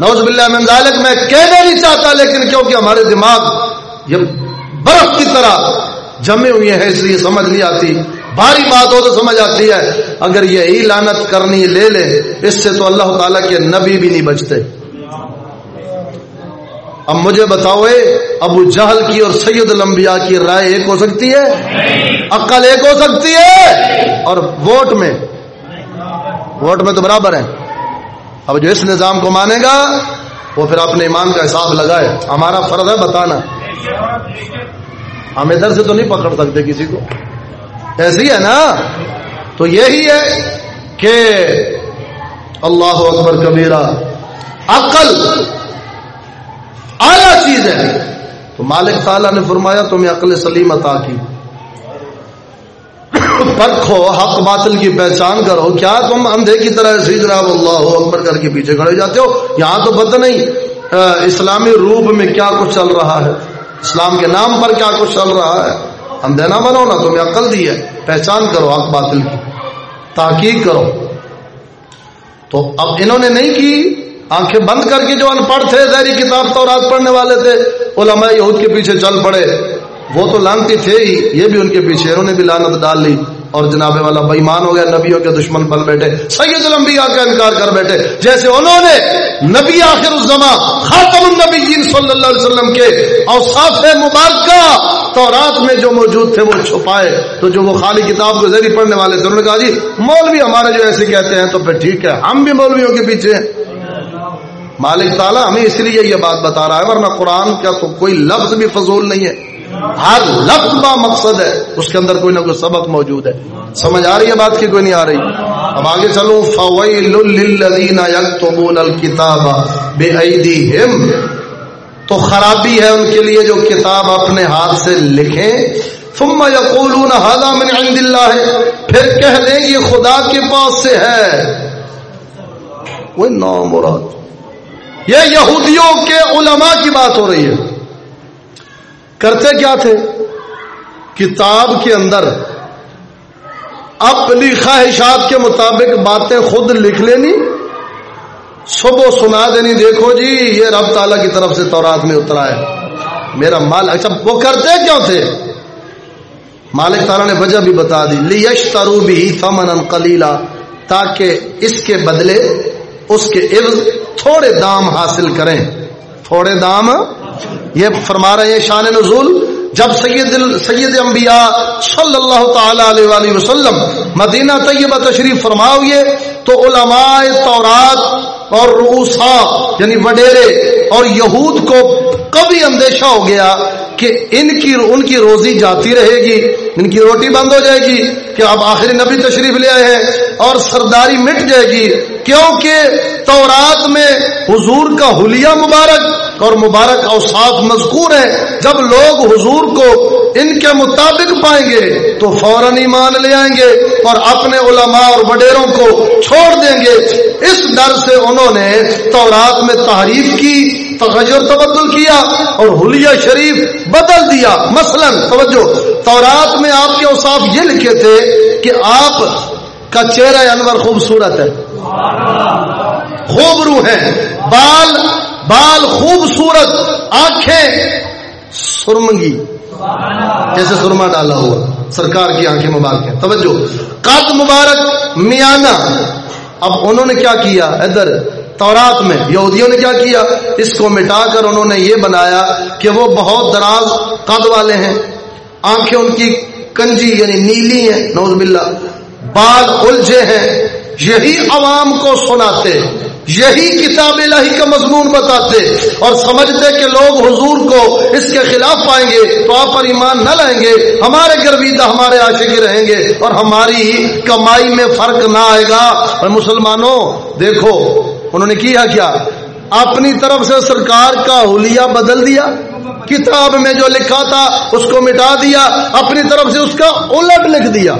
نوز باللہ من ذالک، میں کہنا نہیں چاہتا، لیکن کیونکہ ہمارے دماغ یہ برف کی طرح جمے ہوئے ہیں، اس لیے سمجھ نہیں آتی۔ بھاری بات ہو تو سمجھ آتی ہے۔ اگر یہ لانت کرنی لے لے اس سے تو اللہ تعالیٰ کے نبی بھی نہیں بچتے۔ اب مجھے بتاؤ ابو جہل کی اور سید الانبیاء کی رائے ایک ہو سکتی ہے؟ عقل ایک ہو سکتی ہے؟ اور ووٹ میں؟ ووٹ میں تو برابر ہے۔ اب جو اس نظام کو مانے گا، وہ پھر اپنے ایمان کا حساب لگائے۔ ہمارا فرض ہے بتانا۔ ہم ادھر سے تو نہیں پکڑ سکتے کسی کو۔ ایسی ہے نا؟ تو یہی ہے کہ اللہ اکبر کبیرہ، عقل اعلی چیز ہے۔ تو مالک تعالیٰ نے فرمایا تمہیں عقل سلیم عطا کی۔ پرکھو، حق باطل کی پہچان کرو۔ کیا تم اندھے کی طرح جی جناب، اللہ اکبر کر کے پیچھے کھڑے جاتے ہو۔ یہاں تو پتہ نہیں اسلامی روپ میں کیا کچھ چل رہا ہے۔ اسلام کے نام پر کیا کچھ چل رہا ہے۔ اندھے نہ بنو نا، تمہیں عقل دی ہے۔ پہچان کرو حق باطل کی۔ تحقیق کرو۔ تو اب انہوں نے نہیں کی۔ آنکھیں بند کر کے جو ان پڑھ تھے، ظاہری کتاب تو رات پڑھنے والے تھے، علماء یہود کے پیچھے چل پڑے۔ وہ تو لانتی تھے ہی، یہ بھی ان کے پیچھے، انہوں نے بھی لانت ڈال لی۔ اور جناب والا بےمان ہو گیا، نبیوں کے دشمن بن بیٹھے۔ سید الانبیاء کا انکار کر بیٹھے۔ جیسے انہوں نے نبی آخر الزما خاتم النبیین صلی اللہ علیہ وسلم کے اوصاف مبارکہ تو رات میں جو موجود تھے، وہ چھپائے۔ تو جو وہ خالی کتاب کو ذریعے پڑھنے والے تھے، انہوں نے کہا جی مولوی ہمارے جو ایسے کہتے ہیں، تو پھر ٹھیک ہے، ہم بھی مولویوں کے پیچھے ہیں۔ مالک تعالیٰ ہمیں اس لیے یہ بات بتا رہا ہے، ورنہ قرآن کا تو کوئی لفظ بھی فضول نہیں ہے۔ ہر لفظ با مقصد ہے، اس کے اندر کوئی نہ کوئی سبق موجود ہے۔ سمجھ آ رہی ہے بات کی، کوئی نہیں آ رہی؟ اب آگے چلو فویل للذین یکتبون الکتاب بایدیہم تو خرابی ہے ان کے لیے جو کتاب اپنے ہاتھ سے لکھیں۔ ثم یقولون هذا من عند اللہ پھر کہہ دیں، یہ خدا کے پاس سے ہے۔ وہ نام مراد یہ یہودیوں کے علماء کی بات ہو رہی ہے۔ کرتے کیا تھے؟ کتاب کے اندر اپنی خواہشات کے مطابق باتیں خود لکھ لینی، صبح سنا دینی، دیکھو جی یہ رب تعالیٰ کی طرف سے تورات میں اترا ہے۔ میرا مال اچھا وہ کرتے کیوں تھے؟ مالک تعالیٰ نے وجہ بھی بتا دی۔ لیش ترو بھی کلیلا تاکہ اس کے بدلے اس کے عرض تھوڑے دام حاصل کریں۔ تھوڑے دام؟ یہ فرما رہے ہیں شان نزول۔ جب سید سید انبیاء صلی اللہ تعالی علیہ وآلہ وسلم مدینہ طیبہ تشریف فرما ہوئے تو علماء تورات اور روسا یعنی وڈیرے اور یہود کو کبھی اندیشہ ہو گیا کہ ان کی ان کی روزی جاتی رہے گی، ان کی روٹی بند ہو جائے گی، کہ اب آخری نبی تشریف لے آئے ہیں اور سرداری مٹ جائے گی، کیونکہ تورات میں حضور کا حلیہ مبارک اور مبارک اوساف مذکور ہے۔ جب لوگ حضور کو ان کے مطابق پائیں گے تو فوراً ایمان لے آئیں گے اور اپنے علماء اور وڈیروں کو چھوڑ دیں گے۔ اس ڈر سے انہوں نے تورات میں تحریف کی، تغیر تبدل کیا اور حلیہ شریف بدل دیا۔ مثلا، توجہ، تورات میں آپ کے اوصاف یہ لکھے تھے کہ آپ کا چہرہ انور خوبصورت ہے۔ خوب روح ہے۔ بال بال خوبصورت، آنکھیں سرمگی جیسے سرما ڈالا ہوا، سرکار کی آنکھیں مبارک ہیں۔ توجہ۔ قد مبارک میانہ۔ اب انہوں نے کیا کیا؟ ادھر، تورات میں یہودیوں نے کیا کیا؟ اس کو مٹا کر انہوں نے یہ بنایا کہ وہ بہت دراز قد والے ہیں۔ آنکھیں ان کی کنجی یعنی نیلی ہیں نوز باللہ۔ بال الجھے ہیں۔ یہی عوام کو سناتے، یہی کتاب الہی کا مضمون بتاتے اور سمجھتے کہ لوگ حضور کو اس کے خلاف پائیں گے تو آپ پر ایمان نہ لائیں گے، ہمارے گرویدہ ہمارے عاشقی رہیں گے اور ہماری کمائی میں فرق نہ آئے گا۔ اور مسلمانوں، دیکھو، انہوں نے کیا کیا؟ اپنی طرف سے سرکار کا حلیہ بدل دیا، کتاب میں جو لکھا تھا اس کو مٹا دیا، اپنی طرف سے اس کا الٹ لکھ دیا۔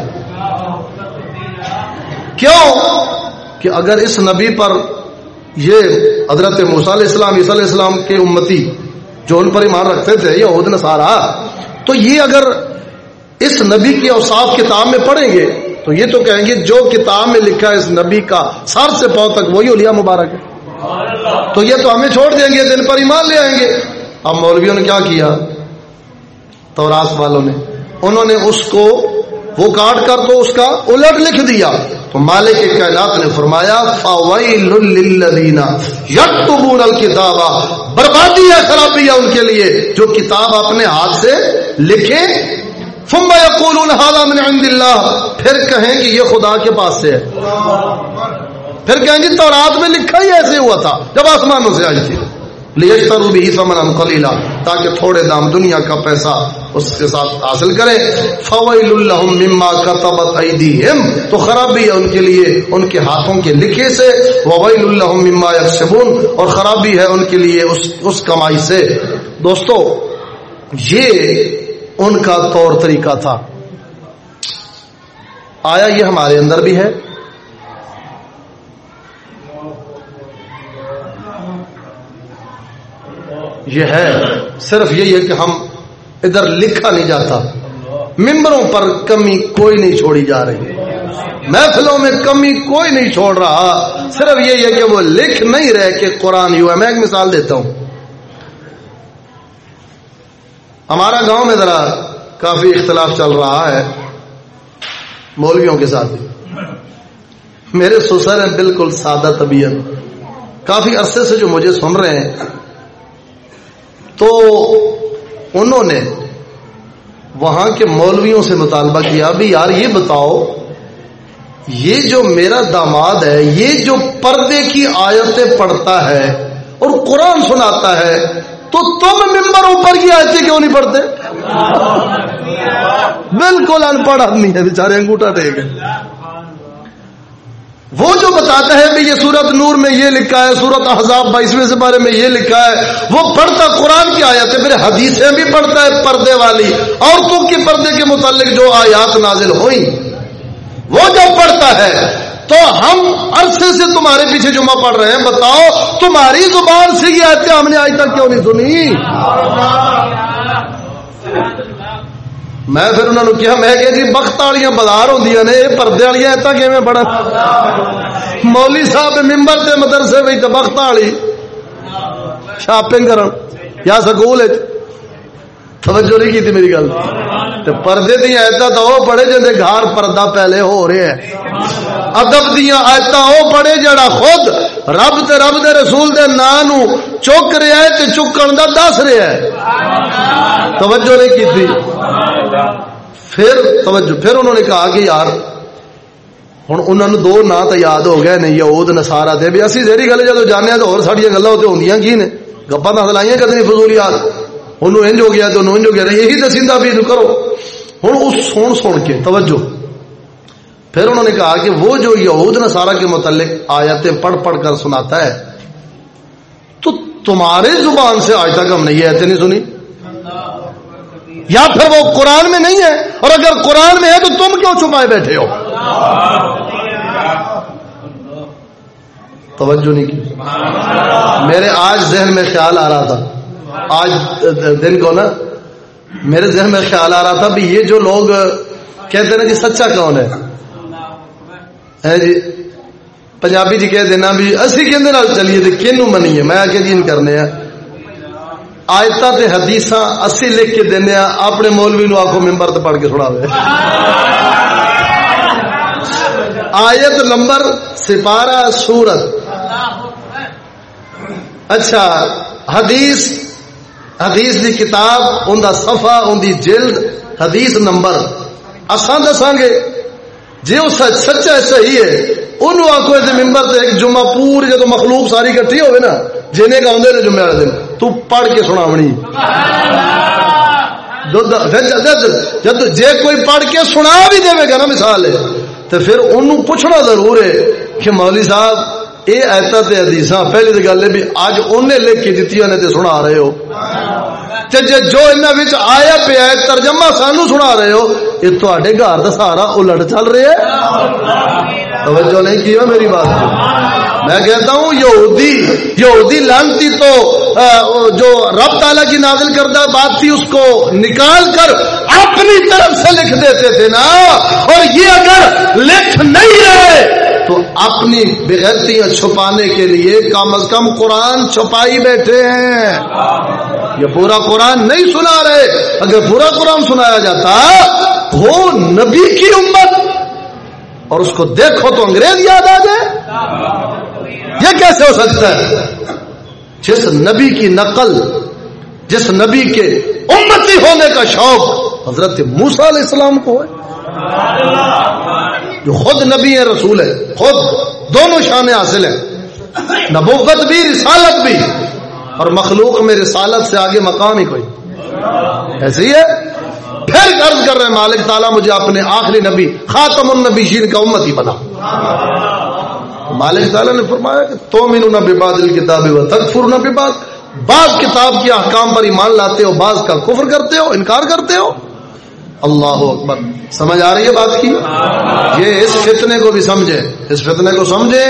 کیوں کہ اگر اس نبی پر یہ حضرت علیہ السلام، عیسی علیہ السلام کے امتی جو ان پر ایمان رکھتے تھے یہ عہد نصارہ، تو یہ اگر اس نبی کی اوصاف کتاب میں پڑھیں گے، تو یہ تو کہیں گے جو کتاب میں لکھا ہے اس نبی کا سر سے پاؤں تک، وہی علیہ مبارک ہے۔ تو یہ تو ہمیں چھوڑ دیں گے دن پر ایمان لے آئیں گے۔ اب مولویوں نے کیا کیا؟ توراس والوں نے، انہوں نے اس کو وہ کاٹ کر تو اس کا الٹ لکھ دیا۔ تو مالک کائنات نے فرمایا الکتابہ بربادی ہے خرابی ہے ان کے لیے، جو کتاب اپنے ہاتھ سے لکھے ثم يقولون هذا من عند الله۔ پھر کہیں کہ یہ خدا کے پاس سے ہے۔ پھر کہیں گے، تورات میں لکھا ہی ایسے ہوا تھا، جب آسمانوں سے آئی تھی۔ لیشتروا به ثمنا قليلا، تاکہ تھوڑے دام دنیا کا پیسہ اس کے ساتھ حاصل کریں فویل لهم مما كتبت ايديهم تو خرابی ہے ان کے لیے، ان کے ہاتھوں کے لکھے سے۔ وویل لهم مما يكسبون۔ اور خرابی ہے ان کے لیے اس اس کمائی سے۔ دوستو، یہ ان کا طور طریقہ تھا۔ آیا یہ ہمارے اندر بھی ہے؟ یہ ہے، صرف یہی ہے کہ ہم ادھر لکھا نہیں جاتا۔ ممبروں پر کمی کوئی نہیں چھوڑی جا رہی۔ محفلوں میں کمی کوئی نہیں چھوڑ رہا۔ صرف یہی ہے کہ وہ لکھ نہیں رہے کہ قرآن یوں ہے میں ایک مثال دیتا ہوں۔ ہمارا گاؤں میں ذرا کافی اختلاف چل رہا ہے مولویوں کے ساتھ۔ میرے سسر ہیں، بالکل سادہ طبیعت۔ کافی عرصے سے جو مجھے سن رہے ہیں۔ تو انہوں نے وہاں کے مولویوں سے مطالبہ کیا بھی یار یہ بتاؤ یہ جو میرا داماد ہے یہ جو پردے کی آیتیں پڑھتا ہے اور قرآن سناتا ہے تو تم ممبر اوپر کی آیتیں کیوں نہیں پڑھتے؟ بالکل ان پڑھ آدمی ہے بےچارے انگوٹا ٹیک وہ جو بتاتا ہے بھی یہ سورت نور میں یہ لکھا ہے، سورت احزاب بائیسویں سے بارے میں یہ لکھا ہے، وہ پڑھتا قرآن کی آیات ہے میرے حدیثیں بھی پڑھتا ہے پردے والی، عورتوں کے پردے کے متعلق جو آیات نازل ہوئی وہ جو پڑھتا ہے، تو ہم عرصے سے تمہارے پیچھے جمعہ پڑھ رہے ہیں، بتاؤ، تمہاری زبان سے یہ آیتیں ہم نے آج تک کیوں نہیں سنی؟ میں پھر انہوں نے کیا میں کہ جی بخت والی بازار ہوں نے پردے والی ایسا بڑا؟ مولی صاحب ممبر سے مدرسے بخت والی شاپنگ کر یا سکول توجہ نہیں کی تھی میری گل۔ پردے دیا ایتا تو وہ پڑھے جن گھر پردہ پہلے ہو رہے ہیں۔ ادب دیا ایتا وہ پڑھے جڑا خود رب تے رب دے رسول دے نام چک رہا ہے تے چکن دا دس رہا ہے۔ توجہ نہیں کی تھی۔ پھر توجہ، پھر انہوں نے کہا کہ یار ہوں انہوں نے دو نا تو یاد ہو گئے نہیں یہود نسارا تھے بھی اسی زہری گل جب جانے تو اور ساری گلا ہوں کی نے؟ گپا نہ لائیاں کدی نہیں فضول یار انہوں انج ہو گیا تو انہوں انج ہو گیا یہی دسیندہ بھی کرو۔ ہوں اس سن سن کے، توجہ۔ پھر انہوں نے کہا کہ وہ جو یہود نسارا کے متعلق آیتیں پڑھ پڑھ کر سناتا ہے، تو تمہارے زبان سے آج تک ہم نے یہ ایسے نہیں سنی۔ یا پھر وہ قرآن میں نہیں ہے، اور اگر قرآن میں ہے تو تم کیوں چھپائے بیٹھے ہو؟ توجہ نہیں کی۔ میرے آج ذہن میں خیال آ رہا تھا۔ آج دن کو نا میرے ذہن میں خیال آ رہا تھا بھی یہ جو لوگ کہتے ہیں جی سچا کون ہے؟ جی؟ پنجابی جی کہہ دینا بھی اسی کہ چلیے کنو منیے؟ میں آ کے جی کرنے ہیں۔ آیتا تے حدیث اسی لکھ کے دینا اپنے مولوی نو آخو ممبر تے پڑھ کے سنا دے۔ آیت نمبر سپارہ سورت۔ اچھا حدیث حدیث دی کتاب ان دا صفحہ ان دی جلد، حدیث نمبر۔ اساں دساں گے جی وہ سچ سچا صحیح ہے انہوں آخو ایسے ممبر تے ایک جمعہ پوری جدو مخلوق ساری کٹھی ہوئے نا جنہیں گا نے جمعے والے دن۔ تو پڑھ کے سنا بنی جد جے کوئی پڑھ کے سنا بھی دے گا نا، مثال ہے۔ تو پھر انہوں پوچھنا ضرور ہے کہ مولوی صاحب یہ ایسا تے حدیث پہلی تو گل ہے بھی اج انہیں لکھ کے دیتی انہیں تے سنا رہے ہو۔ تے جے جو انہاں وچ آیا پیا ہے، ترجمہ سانو سنا رہے ہو یہ تواڈے گھر دا سارا الٹ چل رہا ہے۔ توجہ نہیں کیو میری بات؟ میں کہتا ہوں یہودی یہودی لانتی تو جو رب تعالیٰ کی نازل کردہ بات تھی، اس کو نکال کر اپنی طرف سے لکھ دیتے تھے نا۔ اور یہ اگر لکھ نہیں رہے، تو اپنی بغیرتیاں چھپانے کے لیے کم از کم قرآن چھپائی بیٹھے ہیں۔ یہ پورا قرآن نہیں سنا رہے۔ اگر پورا قرآن سنایا جاتا، وہ نبی کی امت، اور اس کو دیکھو تو انگریز یاد آ جائے۔ یہ کیسے ہو سکتا ہے؟ جس نبی کی نقل، جس نبی کے امتی ہونے کا شوق حضرت موسا علیہ السلام کو ہے۔ جو خود نبی ہے، رسول ہے۔ خود دونوں شان حاصل ہیں۔ نبوت بھی، رسالت بھی۔ اور مخلوق میں رسالت سے آگے مقام ہی کوئی۔ ایسے ہی ہے۔ پھر غرض کر رہے مالک تعالیٰ مجھے اپنے آخری نبی، خاتم النبی شیر کا امت ہی بنا۔ مالک تعالیٰ نے فرمایا کہ تو مینو نہ باد کتاب و تکفر نہ بباد بعض کتاب کے احکام پر ایمان لاتے ہو بعض کا کفر کرتے ہو انکار کرتے ہو۔ اللہ اکبر۔ سمجھ آ رہی ہے بات کی؟ یہ اس فتنے کو بھی سمجھے۔ اس فتنے کو سمجھے۔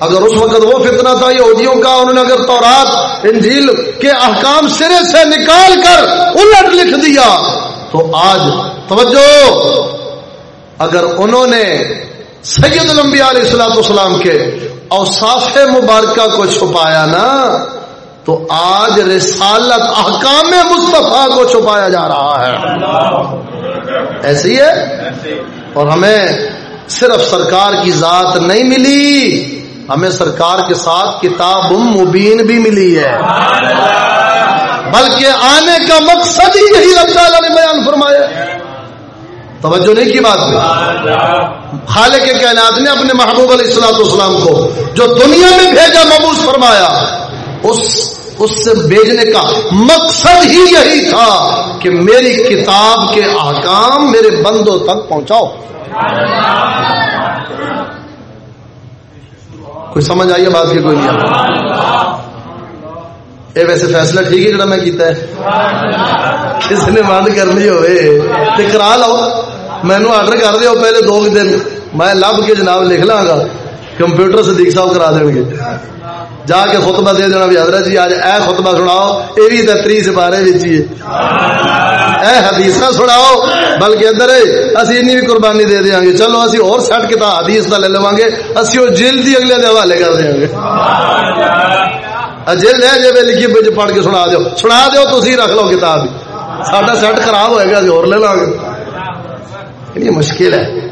اگر اس وقت وہ فتنہ تھا یہودیوں کا انہوں نے اگر تورات انجیل کے احکام سرے سے نکال کر الٹ لکھ دیا تو آج توجہ۔ اگر انہوں نے سید الانبیاء علیہ السلام والسلام کے اوصاف مبارکہ کو چھپایا نا، تو آج رسالت احکام مصطفیٰ کو چھپایا جا رہا ہے۔ ایسی ہے؟ اور ہمیں صرف سرکار کی ذات نہیں ملی، ہمیں سرکار کے ساتھ کتاب مبین بھی ملی ہے۔ بلکہ آنے کا مقصد ہی یہی رب تعالیٰ نے بیان فرمایا۔ توجہ نہیں کی بات میں؟ خالق کے کائنات نے اپنے محبوب علیہ السلاۃ والسلام کو جو دنیا میں بھیجا مبوس فرمایا، اس اس سے بھیجنے کا مقصد ہی یہی تھا کہ میری کتاب کے احکام میرے بندوں تک پہنچاؤ۔ کوئی سمجھ آئیے بات کی؟ کوئی نہیں۔ اے ویسے فیصلہ ٹھیک ہے جڑا میں کیتا ہے۔ کسی نے مانڈ کرنی ہوئے؟ تے کرا لو مینو آرڈر کر دیو پہلے دو دن میں لب کے جناب لکھ لاں گا کمپیوٹر صدیق صاحب کرا دیں گے جا کے خطبہ دے دینا بھی حضرت جی آج اے خطبہ سناؤ یہ بھی تری سپارے ہی اے حدیث سناؤ بلکہ ادھر اسی اینی بھی قربانی دے دیا گے چلو اسی اور سٹ کتاب حدیث کا لے لوا گے اسی وہ جلد ہی اگلے دے حوالے کر دیا گے جلد ہے جی لکھی پڑھ کے سنا دو سنا دو تھی رکھ لو کتاب ساڈا سیٹ خراب ہوئے گا اور لے لیں گے یہ مشکل ہے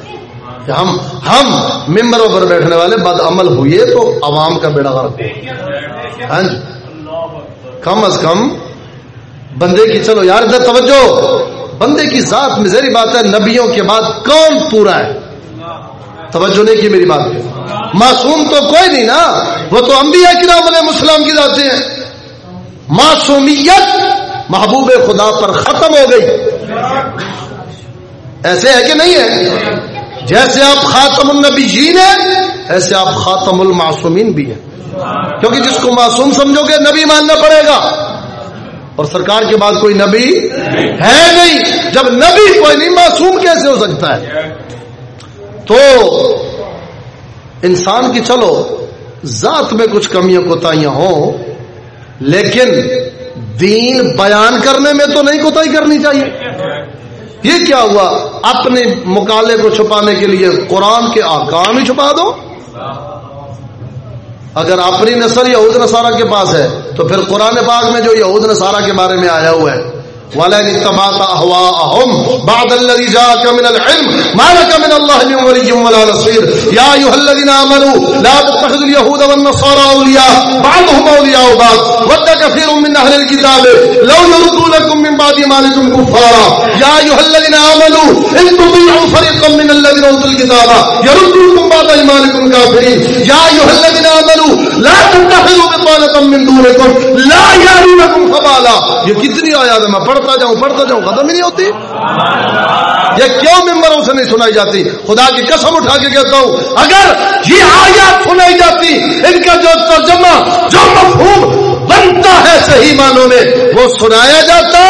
ہم ہم ممبروں پر بیٹھنے والے بد عمل ہوئے تو عوام کا بیڑا غرق ہاں جی؟ کم از کم بندے کی چلو یار ادھر توجہ۔ بندے کی ذات میں ذری بات ہے، نبیوں کے بعد کون پورا ہے؟ توجہ نہیں کی میری بات۔ معصوم تو کوئی نہیں نا، وہ تو انبیاء کرام علیہ مسلم کی ذاتیں ہیں۔ معصومیت محبوب خدا پر ختم ہو گئی۔ ایسے ہے کہ نہیں ہے؟ جیسے آپ خاتم النبیین ہیں، ایسے آپ خاتم المعصومین بھی ہیں۔ کیونکہ جس کو معصوم سمجھو گے، نبی ماننا پڑے گا۔ اور سرکار کے بعد کوئی نبی ہے نہیں۔ جب نبی کوئی نہیں، معصوم کیسے ہو سکتا ہے؟ تو انسان کی، چلو، ذات میں کچھ کمیاں کوتاہیاں ہوں، لیکن دین بیان کرنے میں تو نہیں کوتاہی کرنی چاہیے۔ یہ کیا ہوا؟ اپنے مکالے کو چھپانے کے لیے قرآن کے آکام ہی چھپا دو۔ اگر اپنی نسل یہود نصارہ کے پاس ہے، تو پھر قرآن پاک میں جو یہود نصارہ کے بارے میں آیا ہوا ہے ولن اتبعت اهواءهم بعد الذي جاءك من العلم ما لك من الله من ولي ولا نصير يا ايها الذين امنوا لا تتخذوا اليهود والنصارى اولياء بعضهم اولياء بعض ود كثير من اهل الكتاب لو يردونكم من بعد ايمانكم كفارا يا ايها الذين امنوا ان تطيعوا فريقا من الذين اوتوا الكتاب يردوكم بعد ايمانكم كافرين يا ايها الذين امنوا لا تتخذوا بطانه من دونكم لا يعلمكم خبالا یہ کتنی آیات ہے میں پڑھتا جاؤں پڑھتا جاؤں، ختم ہی نہیں ہوتی؟ یہ کیوں ممبروں سے نہیں سنائی جاتی؟ خدا کی قسم اٹھا کے کہتا ہوں، اگر یہ آیات سنائی جاتی، ان کا جو ترجمہ، جو مفہوم بنتا ہے صحیح معنوں میں، وہ سنایا جاتا۔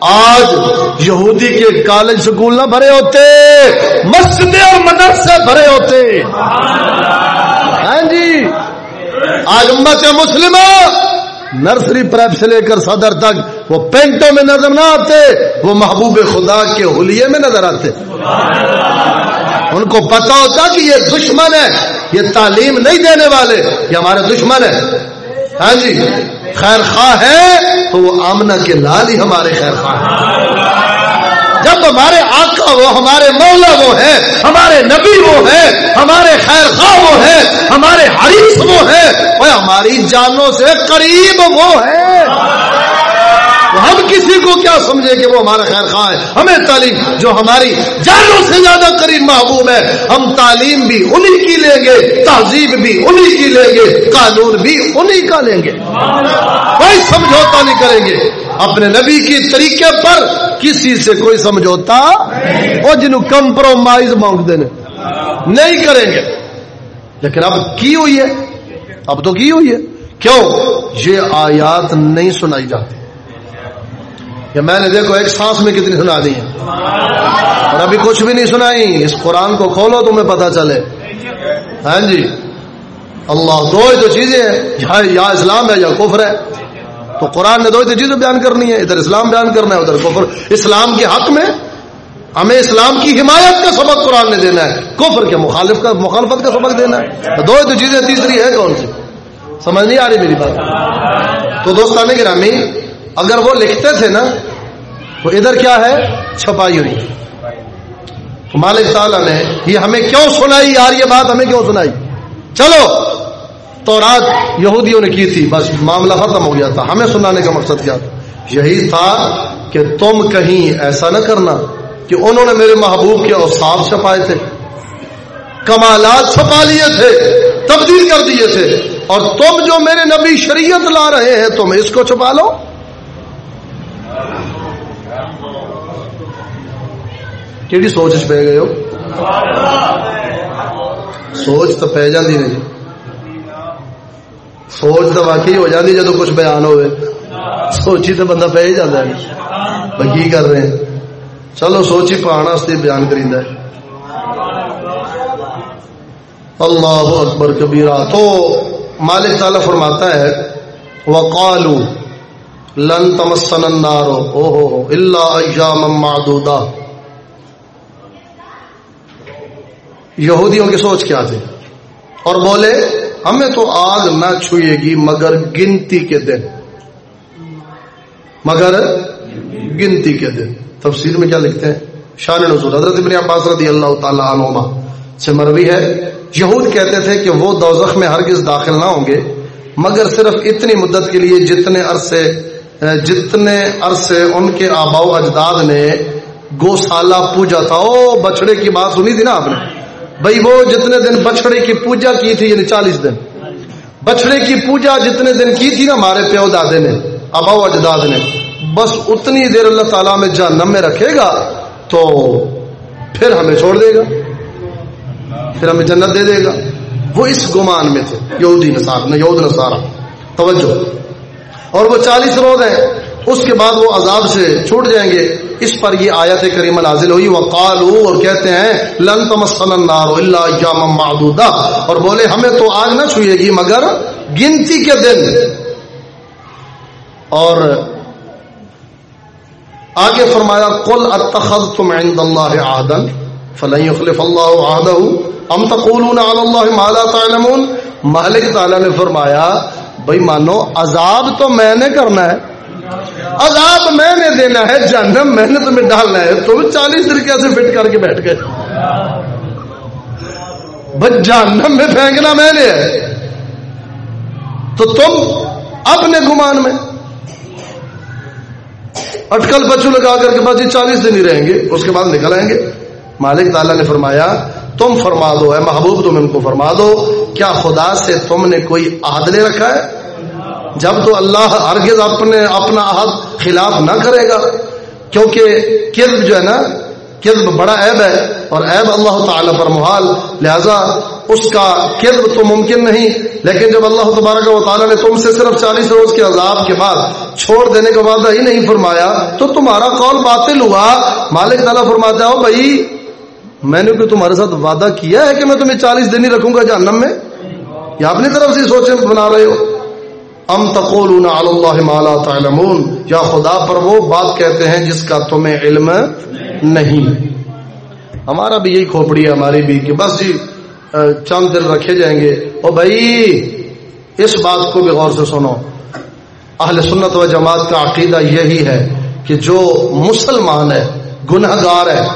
آج یہودی کے کالج سکول نہ بھرے ہوتے مسجد اور مدرسے بھرے ہوتے۔ ہاں جی۔ آج امت مسلمہ نرسری پریپ سے لے کر صدر تک وہ پینٹوں میں نظر نہ آتے، وہ محبوب خدا کے حلیے میں نظر آتے۔ ان کو پتا ہوتا کہ یہ دشمن ہے، یہ تعلیم نہیں دینے والے، یہ ہمارے دشمن ہے ہاں جی خیر خواہ ہے تو وہ آمنا کے لال ہی ہمارے خیر خواہ ہیں۔ جب ہمارے آقا وہ ہمارے مولا وہ ہے ہمارے نبی وہ ہے ہمارے خیر خواہ وہ ہے ہمارے حریف وہ ہے۔ اور ہماری جانوں سے قریب وہ ہے۔ ہم کسی کو کیا سمجھے کہ وہ ہمارا خیر خواہ ہے ہمیں تعلیم جو ہماری جانوں سے زیادہ قریب محبوب ہے ہم تعلیم بھی انہی کی لیں گے تہذیب بھی انہی کی لیں گے قانون بھی انہی کا لیں گے۔ کوئی سمجھوتا نہیں کریں گے۔ اپنے نبی کی طریقے پر کسی سے کوئی سمجھوتا وہ جنہوں کمپرومائز مانگ دینے نہیں کریں گے۔ لیکن اب کی ہوئی ہے؟ اب تو کی ہوئی ہے۔ کیوں؟ یہ آیات نہیں سنائی جاتی۔ کہ میں نے دیکھو ایک سانس میں کتنی سنا دی ہیں۔ اور ابھی کچھ بھی نہیں سنائی۔ اس قرآن کو کھولو تمہیں پتا چلے۔ ہاں جی۔ اللہ دو ہی تو چیزیں ہیں۔ یا اسلام ہے یا کفر ہے۔ تو قرآن نے دو چیزیں بیان کرنی ہے ادھر اسلام بیان کرنا ہے، ادھر کفر۔ اسلام کے حق میں ہمیں اسلام کی حمایت کا سبق قرآن نے دینا ہے۔ کفر کے مخالف کا مخالفت کا سبق دینا ہے۔ دو تو چیزیں، تیسری ہے کون سی؟ سمجھ نہیں آ رہی میری بات۔ تو دوستان گرامی اگر وہ لکھتے تھے نا، تو ادھر کیا ہے؟ چھپائی ہوئی۔ مالک تعالیٰ نے، یہ ہمیں کیوں سنائی؟ یار یہ بات ہمیں کیوں سنائی؟ چلو تو رات یہودیوں نے کی تھی، بس معاملہ ختم ہو گیا تھا۔ ہمیں سنانے کا مقصد کیا؟ تھا یہی تھا کہ تم کہیں ایسا نہ کرنا کہ انہوں نے میرے محبوب کے اوساف چھپائے تھے۔ کمالات چھپا لیے تھے، تبدیل کر دیے تھے۔ اور تم جو میرے نبی شریعت لا رہے ہیں، تم اس کو چھپا لو۔ کیڑی سوچ پہ گئے ہو؟ سوچ تو پی جاتی نہیں۔ سوچ تو واقعی ہو جاتی جب کچھ بیان ہوئے۔ سوچی تو بندہ پہ ہی جاتا ہے۔ بھائی کی کر رہے ہیں؟ چلو سوچی پہاڑا بیان کریں اللہ اکبر کبیرہ۔ تو مالک تعالیٰ فرماتا ہے، وقالو، لن تمسن النار۔ او ہو الا ایام معدودہ یہودیوں کی سوچ کیا تھی؟ اور بولے ہمیں تو آگ نہ چھوئے گی مگر گنتی کے دن۔ مگر گنتی کے دن۔ تفسیر میں کیا لکھتے ہیں؟ شان نزول۔ حضرت ابن عباس رضی اللہ تعالی عنہما سے مروی ہے۔ یہود کہتے تھے کہ وہ دوزخ میں ہرگز داخل نہ ہوں گے، مگر صرف اتنی مدت کے لیے جتنے عرصے جتنے عرصے ان کے آبا اجداد نے گوسالہ پوجا تھا۔ او بچڑے کی بات سنی تھی نا آپ نے؟ بھائی وہ جتنے دن بچڑے کی پوجا کی تھی یعنی چالیس دن۔ بچڑے کی پوجا جتنے دن کی تھی نا ہمارے پیو دادے نے، ابا اجداد نے۔ بس اتنی دیر اللہ تعالیٰ میں جہنم میں رکھے گا تو پھر ہمیں چھوڑ دے گا۔ پھر ہمیں جنت دے دے گا۔ وہ اس گمان میں تھے، یہودی نصار یہود نصارہ۔ توجہ۔ اور وہ چالیس روز ہیں، اس کے بعد وہ عذاب سے چھوٹ جائیں گے۔ اس پر یہ آیت کریم نازل ہوئی وہ اور کہتے ہیں، لن تمسن النار الا ایام معدودہ اور بولے، ہمیں تو آگ نہ چھوئے گی، مگر گنتی کے دن۔ اور آگے فرمایا، قل اتخذتم عند اللہ عہدا فلن يخلف اللہ عہدہ ام تقولون علی اللہ ما لا تعلمون؟ مالک تعالی نے فرمایا بھئی مانو، عذاب تو میں نے کرنا ہے۔ عذاب میں نے دینا ہے، جہنم میں نے تمہیں ڈالنا ہے۔ تم چالیس طریقے سے فٹ کر کے بیٹھ گئے؟ بس جہنم میں پھینکنا میں نے۔ ہے تو تم اپنے گمان میں اٹکل بچو لگا کر کے بعد یہ چالیس دن ہی رہیں گے، اس کے بعد نکل آئیں گے۔ مالک تعالیٰ نے فرمایا، تم فرما دو، اے محبوب، تم ان کو فرما دو، کیا خدا سے تم نے کوئی عہد لے رکھا ہے؟ جب تو اللہ ہرگز اپنے اپنا عہد خلاف نہ کرے گا، کیونکہ کلب جو ہے نا کلب بڑا عیب ہے اور عیب اللہ تعالی پر محال۔ لہذا اس کا کلب تو ممکن نہیں، لیکن جب اللہ تبارک و تعالیٰ نے تم سے صرف چالیس روز کے عذاب کے بعد چھوڑ دینے کا وعدہ ہی نہیں فرمایا، تو تمہارا قول باطل ہوا۔ مالک تعالیٰ فرماتا ہو بھائی، میں نے تمہارے ساتھ وعدہ کیا ہے کہ میں تمہیں چالیس دن ہی رکھوں گا جہنم میں؟ یا اپنی طرف سے سوچے بنا رہے ہو۔ ام تقولون علی اللہ ما لا تعلمون؟ یا خدا پر وہ بات کہتے ہیں جس کا تمہیں علم نہیں۔ ہمارا بھی یہی کھوپڑی ہے، ہماری بھی، کہ بس جی چند دن رکھے جائیں گے۔ او بھائی، اس بات کو بھی غور سے سنو۔ اہل سنت و جماعت کا عقیدہ یہی ہے کہ جو مسلمان ہے گناہ گار ہے،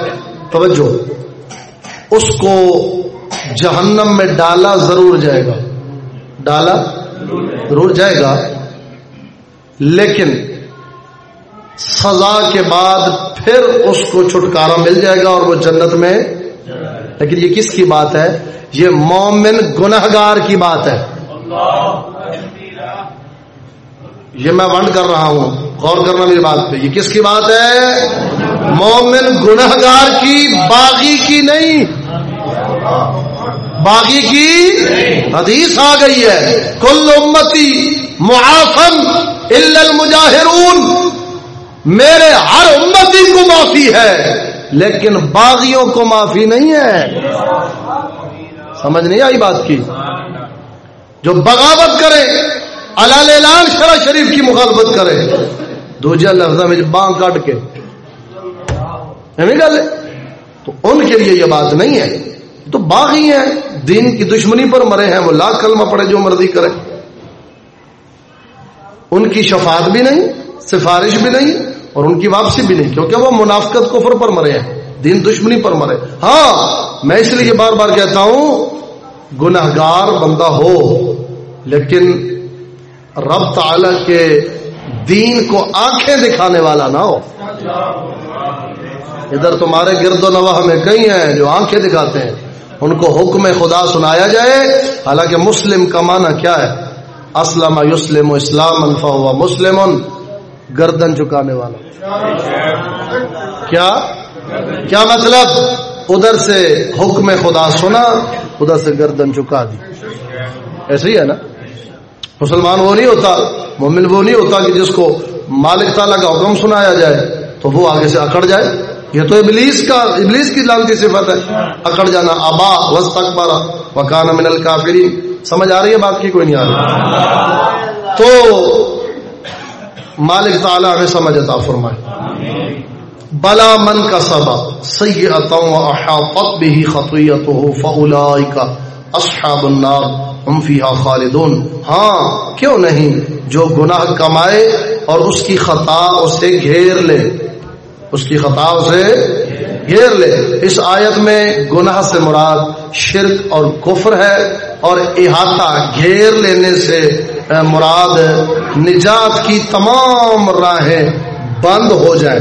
توجہ، اس کو جہنم میں ڈالا ضرور جائے گا۔ ڈالا؟ ضرور جائے گا۔ لیکن سزا کے بعد پھر اس کو چھٹکارا مل جائے گا اور وہ جنت میں۔ لیکن یہ کس کی بات ہے؟ یہ مومن گناہ گار کی بات ہے۔ یہ میں ونڈ کر رہا ہوں۔ غور کرنا میری بات پہ۔ یہ کس کی بات ہے؟ مومن گناہ گار کی، باغی کی نہیں۔ باغی کی حدیث آ گئی ہے۔ کل امتی معافن المجاہرون۔ میرے ہر امتی کو معافی ہے، لیکن باغیوں کو معافی نہیں ہے۔ سمجھ نہیں آئی بات کی؟ جو بغاوت کرے اللہ اعلان شرح شریف کی مخالفت کرے۔ دوجا لفظ میں بانگ کاٹ کے۔ یعنی گل تو ان کے لیے یہ بات نہیں ہے۔ تو باغی ہیں، دین کی دشمنی پر مرے ہیں، وہ لاکھ کلمہ پڑے جو مرضی کرے۔ ان کی شفاعت بھی نہیں، سفارش بھی نہیں اور ان کی واپسی بھی نہیں، کیونکہ وہ منافقت کفر پر مرے ہیں، دین دشمنی پر مرے۔ ہاں میں اس لیے بار بار کہتا ہوں گناہ گار بندہ ہو، لیکن رب تعالی کے دین کو آنکھیں دکھانے والا نہ ہو۔ ادھر تمہارے گرد و نوا ہمیں کئی ہیں جو آنکھیں دکھاتے ہیں۔ ان کو حکم خدا سنایا جائے۔ حالانکہ مسلم کا معنی کیا ہے؟ اسلم یسلم اسلام انفا ہوا مسلم، گردن چکانے والا۔ کیا؟ کیا مطلب؟ ادھر سے حکم خدا سنا، ادھر سے گردن چکا دی۔ ایسے ہی ہے نا؟ مسلمان وہ نہیں ہوتا، مومن وہ نہیں ہوتا کہ جس کو مالک تعالیٰ کا حکم سنایا جائے تو وہ آگے سے اکڑ جائے۔ یہ تو ابلیس کا ابلیس کی لانتی صفت ہے۔ اکڑ جانا۔ ابا وسط اکبر وکان من الکافرین۔ سمجھ آ رہی ہے بات کی؟ کوئی نہیں آ رہی۔ تو مالک تعالیٰ ہمیں سمجھ عطا فرمائے۔ بلا من کا سبب سیئتوں احاطت به خطیته فاولئک اصحاب النار۔ ہم فیہا خالدون۔ ہاں کیوں نہیں؟ جو گناہ کمائے اور اس کی خطا اسے گھیر لے۔ اس کی خطاؤ سے گھیر لے۔ اس آیت میں گناہ سے مراد شرک اور کفر ہے اور احاطہ گھیر لینے سے مراد نجات کی تمام راہیں بند ہو جائیں۔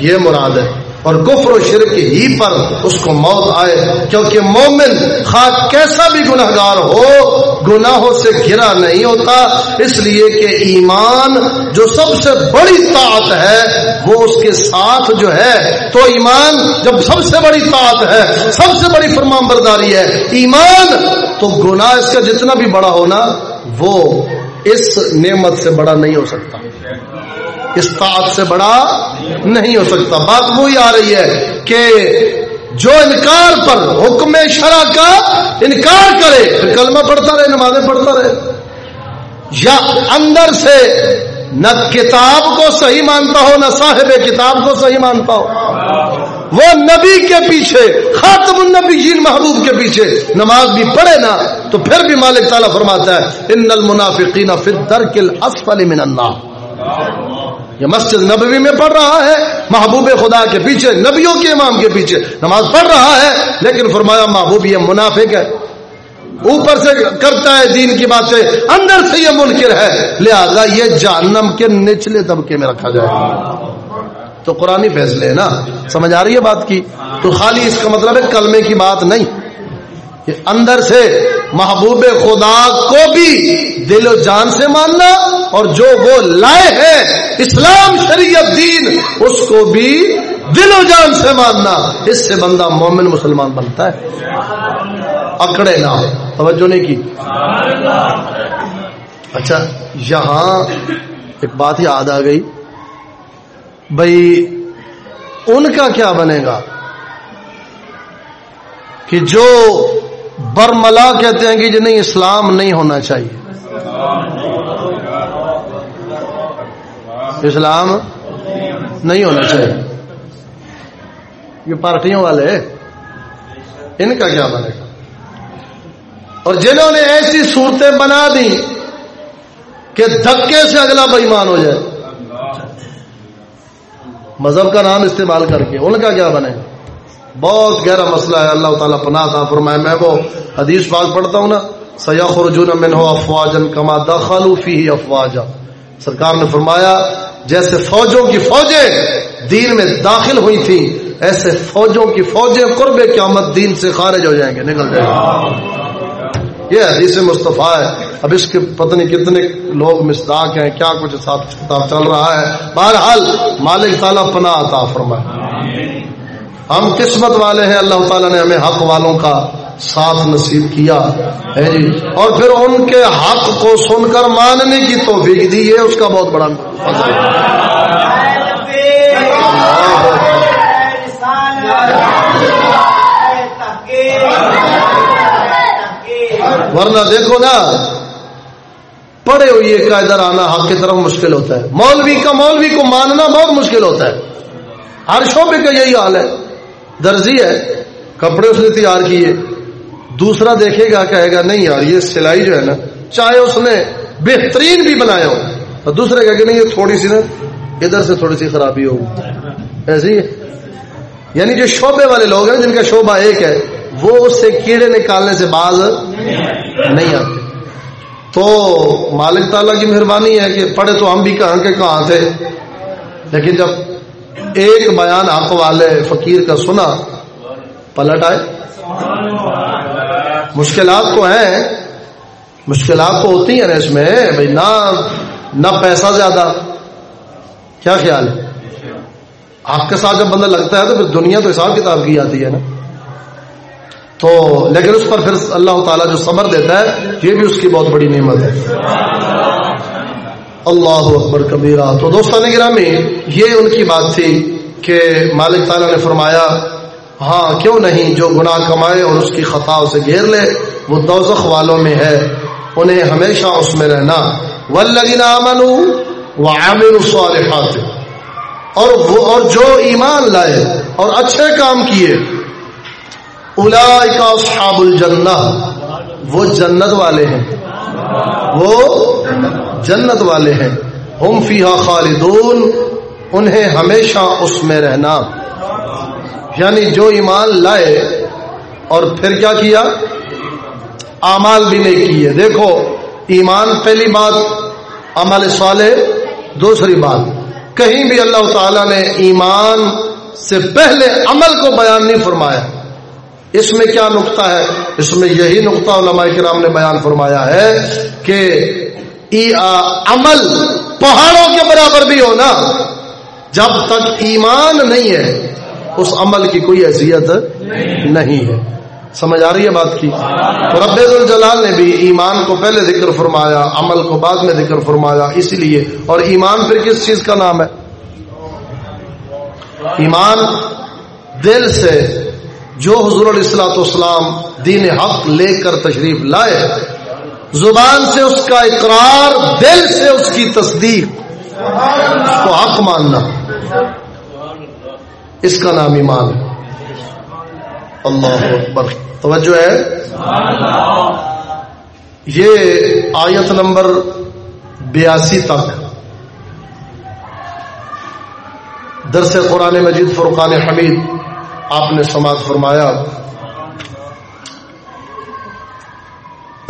یہ مراد ہے۔ اور کفر و شرک ہی پر اس کو موت آئے۔ کیونکہ مومن خواہ کیسا بھی گناہ گار ہو، گناہوں سے گرا نہیں ہوتا۔ اس لیے کہ ایمان جو سب سے بڑی طاعت ہے، وہ اس کے ساتھ جو ہے، تو ایمان جب سب سے بڑی طاعت ہے، سب سے بڑی فرمان برداری ہے۔ ایمان تو گناہ اس کا جتنا بھی بڑا ہونا، وہ اس نعمت سے بڑا نہیں ہو سکتا۔ استاد سے بڑا نہیں ہو سکتا۔ بات وہی آ رہی ہے کہ جو انکار پر حکم شرع کا انکار کرے، پھر کلمہ پڑھتا رہے، نمازیں پڑھتا رہے۔ یا اندر سے نہ کتاب کو صحیح مانتا ہو، نہ صاحب کتاب کو صحیح مانتا ہو۔ وہ نبی کے پیچھے، خاتم النبی جین محبوب کے پیچھے نماز بھی پڑھے نا، تو پھر بھی مالک تعالیٰ فرماتا ہے، ان المنافقین فی الدرک الاسفل من النار۔ یہ مسجد نبوی میں پڑھ رہا ہے، محبوب خدا کے پیچھے، نبیوں کے امام کے پیچھے نماز پڑھ رہا ہے، لیکن فرمایا محبوب یہ منافق ہے۔ اوپر سے کرتا ہے دین کی بات سے، اندر سے یہ منکر ہے۔ لہذا یہ جہنم کے نچلے طبقے میں رکھا جائے۔ تو قرآن فیصلے ہے نا۔ سمجھ آ رہی ہے بات کی؟ تو خالی اس کا مطلب ہے کلمے کی بات نہیں۔ اندر سے محبوب خدا کو بھی دل و جان سے ماننا اور جو وہ لائے ہیں اسلام شریعت دین، اس کو بھی دل و جان سے ماننا۔ اس سے بندہ مومن مسلمان بنتا ہے۔ اکڑے نہ ہو۔ توجہ نہیں کی۔ اچھا یہاں ایک بات یاد آ گئی۔ بھائی ان کا کیا بنے گا؟ کہ جو برملا کہتے ہیں کہ جی نہیں، اسلام نہیں ہونا چاہیے۔ اسلام نہیں ہونا چاہیے۔ یہ پارٹیوں والے، ان کا کیا بنے؟ گا اور جنہوں نے ایسی صورتیں بنا دی کہ دھکے سے اگلا بےمان ہو جائے۔ مذہب کا نام استعمال کر کے، ان کا کیا بنے؟ گا بہت گہرا مسئلہ ہے، اللہ تعالیٰ پناہ تھا فرمائے۔ میں وہ حدیث پاک پڑھتا ہوں نا سیاح رجون من ہو افواجن کما داخلو فی افواجا سرکار نے فرمایا، جیسے فوجوں کی فوجیں دین میں داخل ہوئی تھیں، ایسے فوجوں کی فوجیں قرب قیامت دین سے خارج ہو جائیں گے، نکل جائیں گے۔ یہ حدیث مصطفیٰ ہے۔ اب اس کے پتہ نہیں کتنے لوگ مصداق ہیں، کیا کچھ حساب چل رہا ہے۔ بہرحال مالک تعالیٰ پناہ عطا فرمائے۔ ہم قسمت والے ہیں، اللہ تعالیٰ نے ہمیں حق والوں کا ساتھ نصیب کیا، ہے جی؟ اور پھر ان کے حق کو سن کر ماننے کی توفیق دی ہے اس کا بہت بڑا ورنہ دیکھو نا پڑے ہوئی کا ادھر آنا حق کی طرف مشکل ہوتا ہے۔ مولوی کا مولوی کو ماننا بہت مشکل ہوتا ہے۔ ہر شعبے کا یہی حال ہے۔ درزی ہے، کپڑے اس نے تیار کیے۔ دوسرا دیکھے گا، کہے گا، نہیں یار، یہ سلائی جو ہے نا، چاہے اس نے بہترین بھی بنایا ہو۔ اور دوسرے کہ نہیں، یہ تھوڑی سی نا، ادھر سے تھوڑی سی خرابی ہوگی ایسی ہے۔ یعنی جو شعبے والے لوگ ہیں، جن کا شعبہ ایک ہے، وہ اس سے کیڑے نکالنے سے باز نہیں آتے۔ تو مالک تعالیٰ کی مہربانی ہے کہ پڑھے تو ہم بھی کہاں کے کہاں تھے لیکن جب ایک بیان حق والے فقیر کا سنا، پلٹ آئے۔ مشکلات تو ہیں۔ مشکلات تو ہوتی ہیں نا اس میں بھائی نہ نہ پیسہ زیادہ۔ کیا خیال ہے؟ آپ کے ساتھ جب بندہ لگتا ہے تو پھر دنیا تو حساب کتاب کی جاتی ہے نا۔ تو، لیکن اس پر پھر اللہ تعالیٰ جو صبر دیتا ہے، یہ بھی اس کی بہت بڑی نعمت ہے۔ اللہ اکبر کبیرہ۔ تو دوستان گرامی، یہ ان کی بات تھی کہ مالک تعالیٰ نے فرمایا ہاں کیوں نہیں جو گناہ کمائے اور اس کی خطا اسے گھیر لے، وہ دوزخ والوں میں ہے، انہیں ہمیشہ اس میں رہنا۔ ولگین امن وہ عامر الصالحات۔ اور وہ، اور جو ایمان لائے اور اچھے کام کیے اولئک اصحاب الجنہ۔ وہ جنت والے ہیں۔ وہ جنت والے ہیں۔ ہم فیہا خالدون، انہیں ہمیشہ اس میں رہنا۔ یعنی جو ایمان لائے اور پھر کیا کیا؟ امال بھی نہیں کیے۔ دیکھو، ایمان پہلی بات، عمل صالح، دوسری بات، کہیں بھی اللہ تعالی نے ایمان سے پہلے عمل کو بیان نہیں فرمایا۔ اس میں کیا نقطہ ہے؟ اس میں یہی نقطہ علماء کرام نے بیان فرمایا ہے کہ عمل پہاڑوں کے برابر بھی ہونا جب تک ایمان نہیں ہے، اس عمل کی کوئی حیثیت نہیں ہے۔ سمجھ آ رہی ہے بات کی؟ تو رب الجلال نے بھی ایمان کو پہلے ذکر فرمایا، عمل کو بعد میں ذکر فرمایا، اسی لیے۔ اور ایمان پھر کس چیز کا نام ہے؟ ایمان دل سے جو حضور الاسلاط اسلام دین حق لے کر تشریف لائے زبان سے اس کا اقرار، دل سے اس کی تصدیق۔ اس کو حق ماننا۔ اس کا نام ایمان۔ اللہ اکبر۔ توجہ ہے؟ یہ آیت نمبر بیاسی تک۔ درس قرآن مجید فرقان حمید آپ نے سماعت فرمایا۔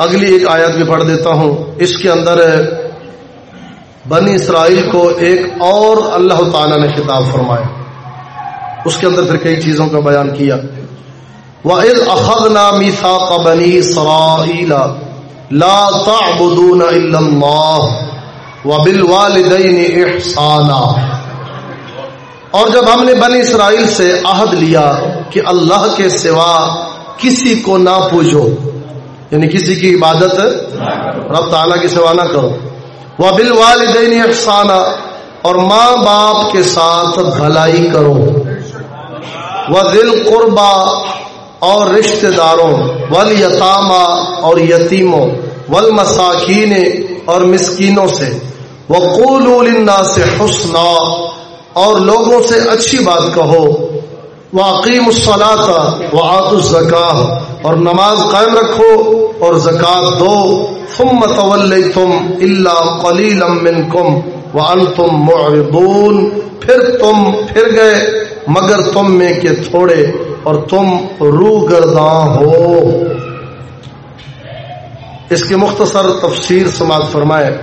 اگلی ایک آیت بھی پڑھ دیتا ہوں۔ اس کے اندر بنی اسرائیل کو ایک اور اللہ تعالی نے خطاب فرمایا۔ اس کے اندر پھر کئی چیزوں کا بیان کیا۔ وَإِذْ أَخَذْنَا مِثَاقَ بَنِي إِسْرَائِيلَ لَا تَعْبُدُونَ إِلَّا اللَّهَ وَبِالْوَالِدَيْنِ إِحْسَانًا۔ اور جب ہم نے بنی اسرائیل سے عہد لیا کہ اللہ کے سوا کسی کو نہ پوجو یعنی کسی کی عبادت رب تعالیٰ کی سوا نہ کرو۔ وَبِالْوَالِدَيْنِ إِحْسَانًا اور ماں باپ کے ساتھ بھلائی کرو۔ وہ دل قربا اور رشتہ داروں ول یتامہ اور یتیموں ول مساکین اور مسکینوں سے۔ وہ قول سے حسنا، اور لوگوں سے اچھی بات کہو۔ واقیم الصلاۃ و آت اور نماز قائم رکھو اور زکات دو۔ ثم تولیتم الا قلیلا منکم وانتم معرضون۔ پھر تم پھر گئے، مگر تم میں کے تھوڑے اور تم رو گرداں ہو۔ اس کی مختصر تفسیر سماعت فرمائے۔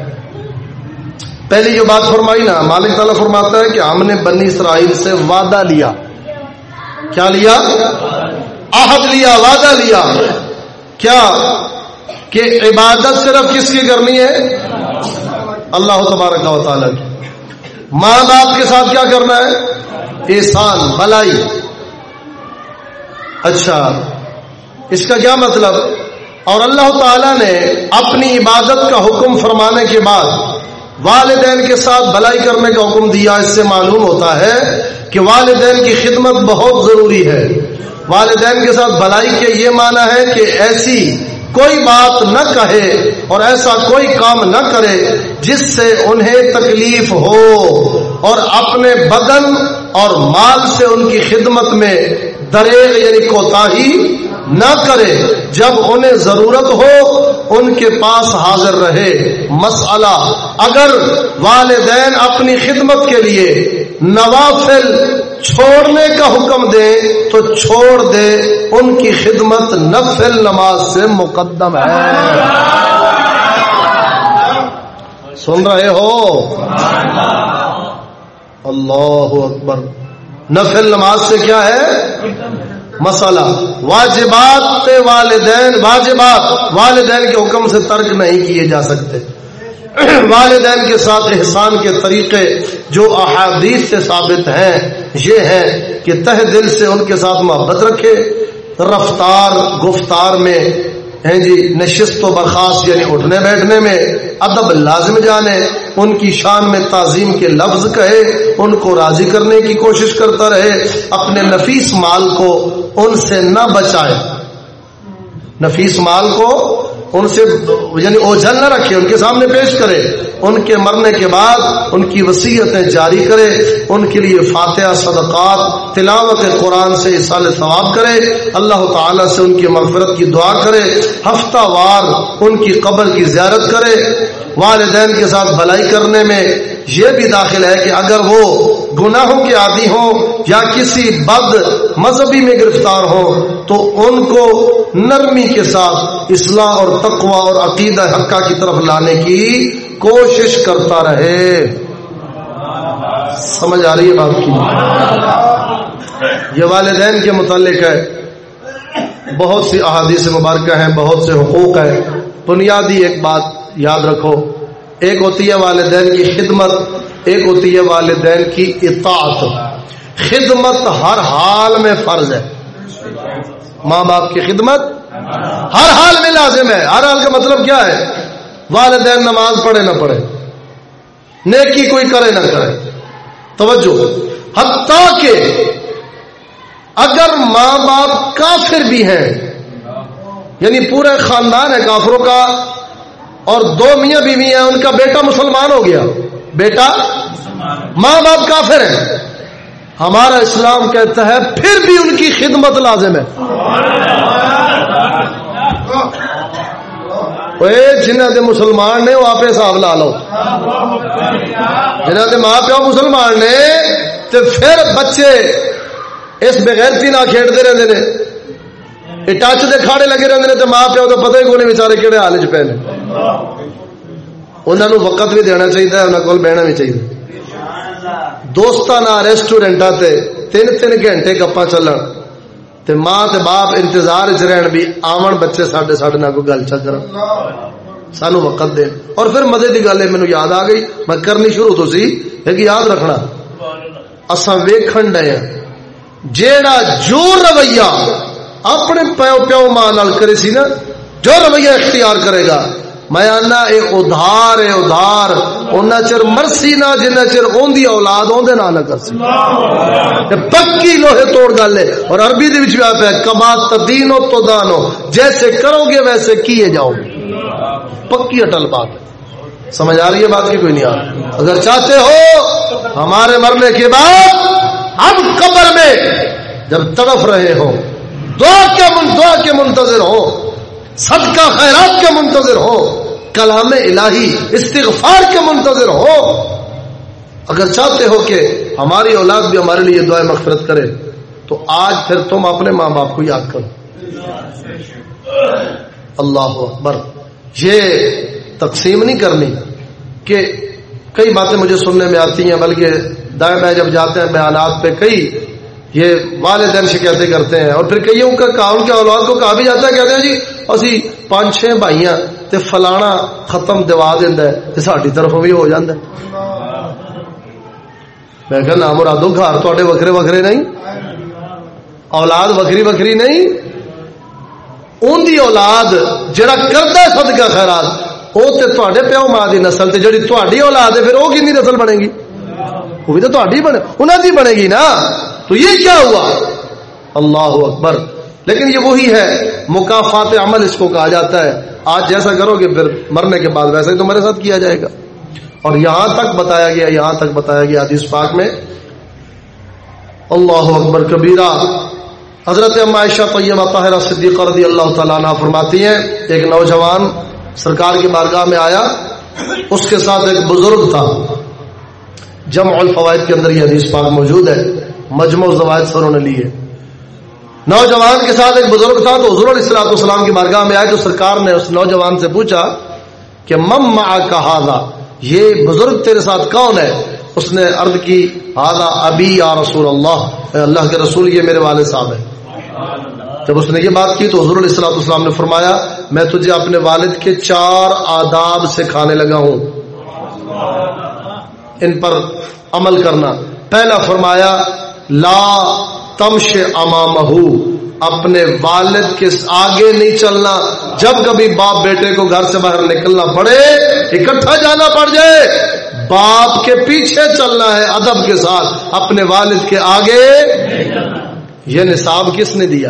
پہلی جو بات فرمائی نا، مالک تعالیٰ فرماتا ہے کہ ہم نے بنی اسرائیل سے وعدہ لیا۔ کیا لیا؟ عہد لیا، وعدہ لیا۔ کیا؟ کہ عبادت صرف کس کی کرنی ہے؟ اللہ تبارک و تعالیٰ کی۔ ماں باپ کے ساتھ کیا کرنا ہے؟ احسان، بھلائی۔ اچھا اس کا کیا مطلب؟ اور اللہ تعالی نے اپنی عبادت کا حکم فرمانے کے بعد والدین کے ساتھ بھلائی کرنے کا حکم دیا۔ اس سے معلوم ہوتا ہے کہ والدین کی خدمت بہت ضروری ہے۔ والدین کے ساتھ بھلائی کے یہ معنی ہے کہ ایسی کوئی بات نہ کہے اور ایسا کوئی کام نہ کرے جس سے انہیں تکلیف ہو اور اپنے بدن اور مال سے ان کی خدمت میں دریغ یعنی کوتا نہ کرے۔ جب انہیں ضرورت ہو، ان کے پاس حاضر رہے۔ مسئلہ، اگر والدین اپنی خدمت کے لیے نوافل چھوڑنے کا حکم دے تو چھوڑ دے، ان کی خدمت نفل نماز سے مقدم ہے۔ سن رہے ہو؟ اللہ اکبر۔ نفل نماز سے کیا ہے؟ مسئلہ۔ واجبات والدین واجبات والدین کے حکم سے ترک نہیں کیے جا سکتے۔ والدین کے ساتھ احسان کے طریقے جو احادیث سے ثابت ہیں، یہ ہے کہ تہ دل سے ان کے ساتھ محبت رکھے، رفتار، گفتار میں، ہیں جی نشست و برخاست یعنی اٹھنے بیٹھنے میں، ادب لازم جانے، ان کی شان میں تعظیم کے لفظ کہے، ان کو راضی کرنے کی کوشش کرتا رہے، اپنے نفیس مال کو ان سے نہ بچائے۔ نفیس مال کو ان سے یعنی اوجھل نہ رکھے، ان کے سامنے پیش کرے۔ ان کے مرنے کے بعد ان کی وسیعتیں جاری کرے۔ ان کے لیے فاتحہ، صدقات، تلاوت قرآن سے اصال ثواب کرے۔ اللہ تعالی سے ان کی مغفرت کی دعا کرے۔ ہفتہ وار ان کی قبر کی زیارت کرے۔ والدین کے ساتھ بھلائی کرنے میں یہ بھی داخل ہے کہ اگر وہ گناہوں کے عادی ہوں یا کسی بد مذہبی میں گرفتار ہوں تو ان کو نرمی کے ساتھ اصلاح اور تقوی اور عقیدہ حقہ کی طرف لانے کی کوشش کرتا رہے۔ سمجھ آ رہی ہے بات کی؟ یہ والدین کے متعلق ہے۔ بہت سی احادیث مبارکہ ہیں، بہت سے حقوق ہیں۔ بنیادی ایک بات یاد رکھو۔ ایک ہوتی ہے والدین کی خدمت، ایک ہوتی ہے والدین کی اطاعت۔ خدمت ہر حال میں فرض ہے۔ ماں باپ کی خدمت ہر حال میں لازم ہے۔ ہر حال کا مطلب کیا ہے؟ والدین نماز پڑھے نہ پڑھے۔ نیکی کوئی کرے نہ کرے۔ توجہ۔ حتیٰ کہ اگر ماں باپ کافر بھی ہیں یعنی پورے خاندان ہے کافروں کا اور دو میاں بیوی ہیں، ان کا بیٹا مسلمان ہو گیا۔ بیٹا ماں باپ کافر ہیں۔ ہمارا اسلام کہتا ہے، پھر بھی ان کی خدمت لازم ہے۔ جنہ دے مسلمان نے، وہ آپ حساب لا لو۔ جنہ دے ماں پیو مسلمان نے تو پھر بچے اس بغیرتی نہ کھیلتے رہتے ہیں ٹچ دے کھاڑے لگے رہتے ہیں تو ماں پیو تو پتہ ہی کون بچارے کہڑے حال چ پے انہوں نے وقت بھی دینا چاہیے انہوں کو بہنا بھی چاہیے دوستانہ ریسٹورینٹ تین تین گھنٹے گپا چلن تے ماں تے باپ انتظار چ رہن بھی آمن بچے ساڈے ساڈے کوئی گل چ کر سانو وقت دے اور پھر مزے کی گل ہے مینو یاد آ گئی میں کرنی شروع تو سی لیکن یاد رکھنا اساں ویکھن ڈے جیڑا جو رویہ اپنے پیو پیو ماں نال کرے سی نا، جو رویہ اختیار کرے گا۔ میں آنا اے ادھار اے ادھار اونا چر مرسی نہ جنہ چر اون دی اولاد اون دے نہ نہ کر سی۔ پکی لوہے توڑ گل ہے۔ اور عربی دے وچ بھی آتا ہے، کما تدینو تو دانو جیسے کرو گے ویسے کیے جاؤ پکی اٹل بات ہے۔ سمجھ آ رہی ہے بات کی کوئی نہیں آ رہی۔ اگر چاہتے ہو، ہمارے مرنے کے بعد ہم قبر میں جب تڑف رہے ہو دعا کے دعا کے منتظر ہو، صدقہ خیرات کے منتظر ہو، کلام الہی استغفار کے منتظر ہو۔ اگر چاہتے ہو کہ ہماری اولاد بھی ہمارے لیے دعائیں مغفرت کرے، تو آج پھر تم اپنے ماں باپ کو یاد کرو۔ اللہ اکبر۔ یہ تقسیم نہیں کرنی کہ کئی باتیں مجھے سننے میں آتی ہیں، بلکہ دائیں بائیں جب جاتے ہیں بیانات پہ کئی یہ والدین شکایتیں کرتے ہیں اور پھر کئیوں کا کام کے اولاد کو کہا بھی جاتا ہے، کہتے ہیں جی اسی پانچ چھ بھائیاں تے فلانا ختم دوا دینا ہے تے ساری طرف بھی ہو جاتا ہے. میں کہ نام مرادو گھر تے وکھرے وکھرے نہیں، اولاد وکری وکری نہیں ان دی اولاد جڑا کرتا ہے صدقہ خیرات وہ تے تواڈے پیو ماں دی نسل تے جڑی تواڈی اولاد ہے، پھر وہ کتنی نسل بنے گی؟ وہ بھی تو تواڈی بنے انہاں دی بنے گی نا۔ تو یہ کیا ہوا؟ اللہ اکبر۔ لیکن یہ وہی ہے مقافات عمل اس کو کہا جاتا ہے۔ آج جیسا کرو گے، پھر مرنے کے بعد ویسا ہی تمہارے ساتھ کیا جائے گا۔ اور یہاں تک بتایا گیا، یہاں تک بتایا گیا حدیث پاک میں۔ اللہ اکبر کبیرہ۔ حضرت عائشہ طیبہ طاہرہ صدیقہ رضی اللہ تعالیٰ عنہ فرماتی ہیں، ایک نوجوان سرکار کی بارگاہ میں آیا۔ اس کے ساتھ ایک بزرگ تھا۔ جمع الفوائد کے اندر یہ حدیث پاک موجود ہے۔ مجموع زوائد سروں نے لیے نوجوان کے ساتھ ایک بزرگ تھا تو حضور علیہ السلام کی بارگاہ میں آئے تو سرکار نے اس نوجوان سے پوچھا کہ مم ما کا یہ بزرگ تیرے ساتھ کون ہے؟ اس نے عرض کی ہاضا ابی یا رسول اللہ۔ اللہ کے رسول، یہ میرے والد صاحب ہے جب اس نے یہ بات کی تو حضور علیہ السلام السلام نے فرمایا، میں تجھے اپنے والد کے چار آداب سکھانے لگا ہوں۔ ان پر عمل کرنا۔ پہلا فرمایا لا تمش امامہ اپنے والد کے آگے نہیں چلنا۔ جب کبھی باپ بیٹے کو گھر سے باہر نکلنا پڑے، اکٹھا جانا پڑ جائے۔ باپ کے پیچھے چلنا ہے ادب کے ساتھ، اپنے والد کے آگے۔ یہ نصاب کس نے دیا؟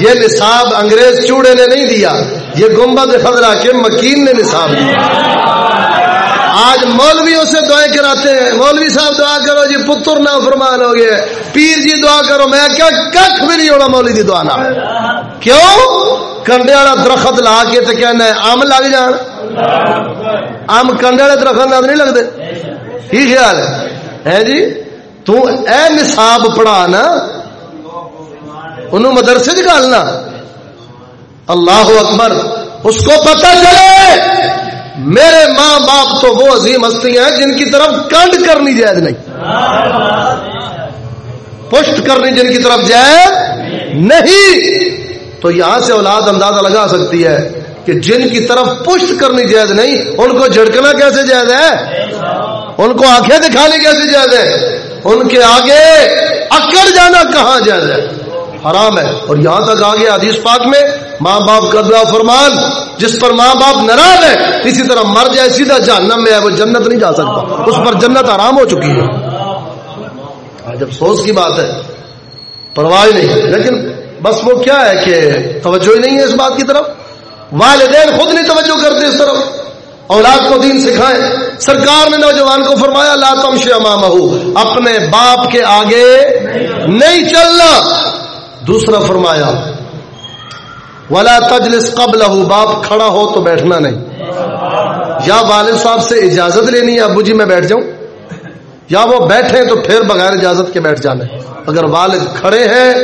یہ نصاب انگریز چوڑے نے نہیں دیا۔ یہ گمبد خزرہ کے مکین نے نصاب دیا۔ آج مولویوں سے دعائیں کراتے ہیں۔ مولوی صاحب دعا کرو جی پتر نہ فرمان ہو گئے۔ پیر جی دعا کرو، میں کیا کھ بھی نہیں ہونا مولوی دی دعا نہ کیوں؟ کنڈے والا درخت لا کے تو کہنا ہے، آم لگ جان۔ آم کنڈے والے درخت نہ نہیں لگتے۔ کی خیال ہے؟ جی؟ تو اے نصاب پڑھا نا، انہوں مدرسے نکالنا اللہ اکبر، اس کو پتہ چلے۔ میرے ماں باپ تو وہ عظیم ہستی ہیں جن کی طرف کنڈ کرنی جائز نہیں۔ پشت کرنی جن کی طرف جائز نہیں۔ تو یہاں سے اولاد اندازہ لگا سکتی ہے کہ جن کی طرف پشت کرنی جائز نہیں، ان کو جھڑکنا کیسے جائز ہے؟ ان کو آنکھیں دکھانی کیسے جائز ہے ان کے آگے اکڑ جانا کہاں جائز ہے؟ حرام ہے۔ اور یہاں تک آگے حدیث پاک میں ماں باپ کا دعا فرمان، جس پر ماں باپ ناراض ہے اسی طرح مر جائے سیدھا جہنم میں ہے، وہ جنت نہیں جا سکتا۔ اس پر جنت آرام ہو چکی ہے۔ جب سوچ کی بات ہے، پرواہ نہیں لیکن بس وہ کیا ہے کہ توجہ ہی نہیں ہے اس بات کی طرف۔ والدین خود نہیں توجہ کرتے اس طرف۔ اولاد کو دین سکھائیں۔ سرکار نے نوجوان کو فرمایا، لا تم امام اپنے باپ کے آگے نہیں چلنا۔ دوسرا فرمایا، ولا تجلس قبل باپ کھڑا ہو تو بیٹھنا نہیں۔ یا والد صاحب سے اجازت لینی ہے، ابو جی میں بیٹھ جاؤں۔ یا وہ بیٹھے تو پھر بغیر اجازت کے بیٹھ جانے۔ اگر والد کھڑے ہیں،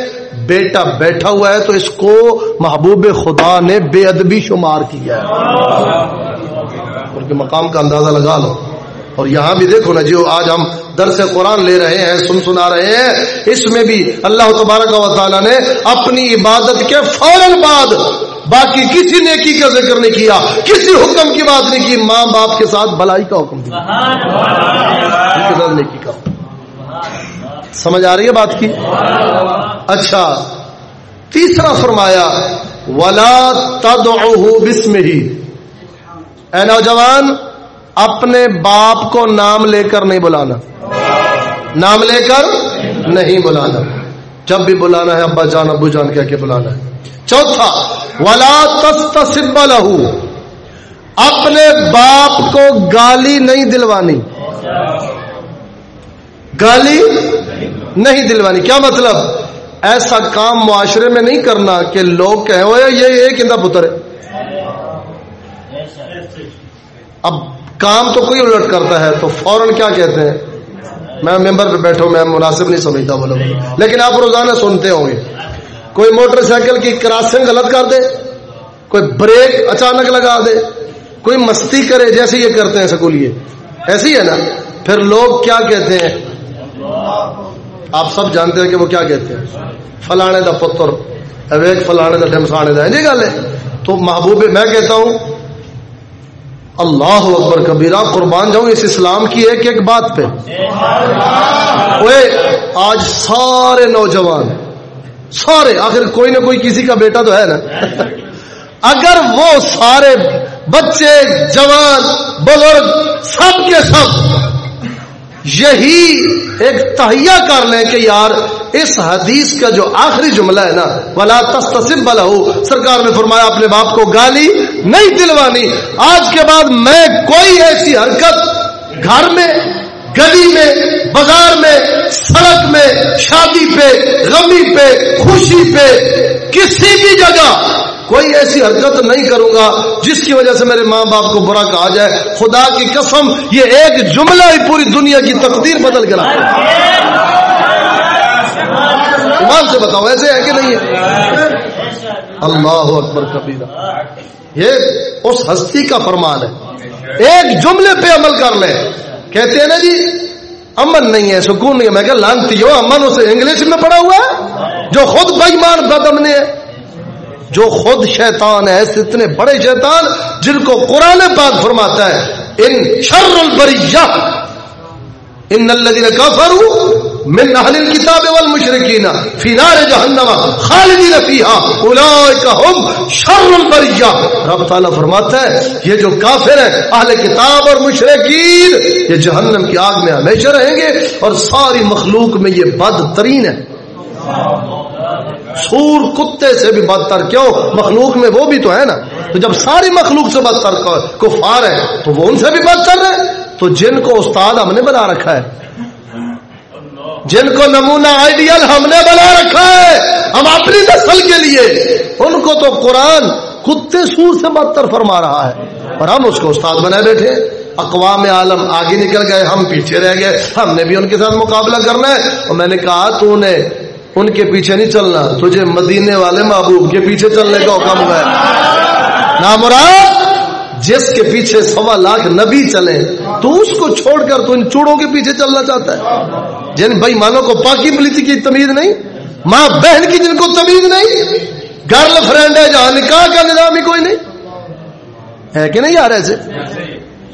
بیٹا بیٹھا ہوا ہے، تو اس کو محبوب خدا نے بے ادبی شمار کیا ہے۔ ان کے مقام کا اندازہ لگا لو۔ اور یہاں بھی دیکھو نا جو آج ہم درس قرآن لے رہے ہیں سن سنا رہے ہیں۔ اس میں بھی اللہ تبارک و تعالیٰ نے اپنی عبادت کے فوراً بعد باقی کسی نیکی کا ذکر نہیں کیا کسی حکم کی بات نہیں کی۔ ماں باپ کے ساتھ بلائی کا حکم دیا۔ نیکی کا۔ سمجھ آ رہی ہے بات کی؟ اچھا۔ تیسرا فرمایا ولا تد بسم ہی اے نوجوان اپنے باپ کو نام لے کر نہیں بلانا۔ نام لے کر نہیں بلانا۔ جب بھی بلانا ہے، ابا جان، ابو جان کہہ کے بلانا ہے۔ چوتھا، ولا لہو اپنے باپ کو گالی نہیں دلوانی۔ گالی نہیں دلوانی۔ کیا مطلب؟ ایسا کام معاشرے میں نہیں کرنا کہ لوگ کہ یہ ایک اندر پتر ہے۔ اب کام تو کوئی الٹ کرتا ہے تو فوراً کیا کہتے ہیں؟ میں ممبر پہ بیٹھوں میں مناسب نہیں سمجھتا بولو لیکن آپ روزانہ سنتے ہوں گے۔ کوئی موٹر سائیکل کی کراسنگ غلط کر دے، کوئی بریک اچانک لگا دے، کوئی مستی کرے جیسے یہ کرتے ہیں سکولیے۔ ایسی ہے نا؟ پھر لوگ کیا کہتے ہیں؟ آپ سب جانتے ہیں کہ وہ کیا کہتے ہیں؟ فلانے دا پتر۔ اویک فلانے دا ڈمسانے دا یہ گل ہے۔ تو محبوب، میں کہتا ہوں اللہ اکبر کبیرہ، قربان جاؤں، اس اسلام کی ایک ایک بات پہ۔ آج سارے نوجوان، سارے، آخر کوئی نہ کوئی کسی کا بیٹا تو ہے نا۔ اگر وہ سارے بچے، جوان، بزرگ، سب کے سب یہی ایک تہیا کر لیں کہ یار اس حدیث کا جو آخری جملہ ہے نا، ولا تصب بلا سرکار نے فرمایا، اپنے باپ کو گالی نہیں دلوانی۔ آج کے بعد میں کوئی ایسی حرکت گھر میں، گلی میں، بازار میں، سڑک میں، شادی پہ، غمی پہ، خوشی پہ، کسی بھی جگہ کوئی ایسی حرکت نہیں کروں گا جس کی وجہ سے میرے ماں باپ کو برا کہا جائے۔ خدا کی قسم، یہ ایک جملہ ہی پوری دنیا کی تقدیر بدل گیا۔ ایمان سے بتاؤ، ایسے ہے کہ نہیں ہے؟ اللہ اکبر کبیرہ۔ یہ اس ہستی کا فرمان ہے۔ ایک جملے پہ عمل کر لے کہتے ہیں نا جی امن نہیں ہے، سکون نہیں ہے۔ میں کہ لانتی ہو، امن اسے انگلش میں پڑھا ہوا ہے؟ جو خود بےمان بد امن ہے۔ جو خود شیطان ہے، ایسے اتنے بڑے شیطان جن کو قرآن پاک فرماتا ہے، ان شر البریہ ان الذين كفروا من اهل الكتاب والمشركين في نار جهنم خالدين فيها، اولئك هم شر البريه رب تعالی فرماتا ہے، یہ جو کافر ہیں، اہل کتاب اور مشرکین، یہ جہنم کی آگ میں ہمیشہ رہیں گے اور ساری مخلوق میں یہ بدترین ہے۔ سور کتے سے بھی بدتر، کیوں؟ مخلوق میں وہ بھی تو ہے نا، تو جب ساری مخلوق سے بدتر، کفار ہے تو وہ ان سے بھی بدتر ہے تو جن کو استاد ہم نے بنا رکھا ہے۔ جن کو نمونہ آئیڈیل ہم نے بنا رکھا ہے۔ ہم اپنی نسل کے لیے۔ ان کو تو قرآن کتے سور سے بدتر فرما رہا ہے۔ اور ہم اس کو استاد بنائے بیٹھے اقوام عالم آگے نکل گئے، ہم پیچھے رہ گئے۔ ہم نے بھی ان کے ساتھ مقابلہ کرنا ہے۔ اور میں نے کہا، تو نے ان کے پیچھے نہیں چلنا، تجھے مدینے والے محبوب کے پیچھے چلنے کا حکم ہے۔ نامراد، جس کے پیچھے سوا لاکھ نبی چلے تو اس کو چھوڑ کر تو ان چوڑوں کے پیچھے چلنا چاہتا ہے۔ جن بھائی مانو کو پاکی پلیتی کی تمیز نہیں، ماں بہن کی جن کو تمیز نہیں گرل فرینڈ ہے جہاں نکاح کا نظام ہی کوئی نہیں۔ ہے کہ نہیں یار ایسے؟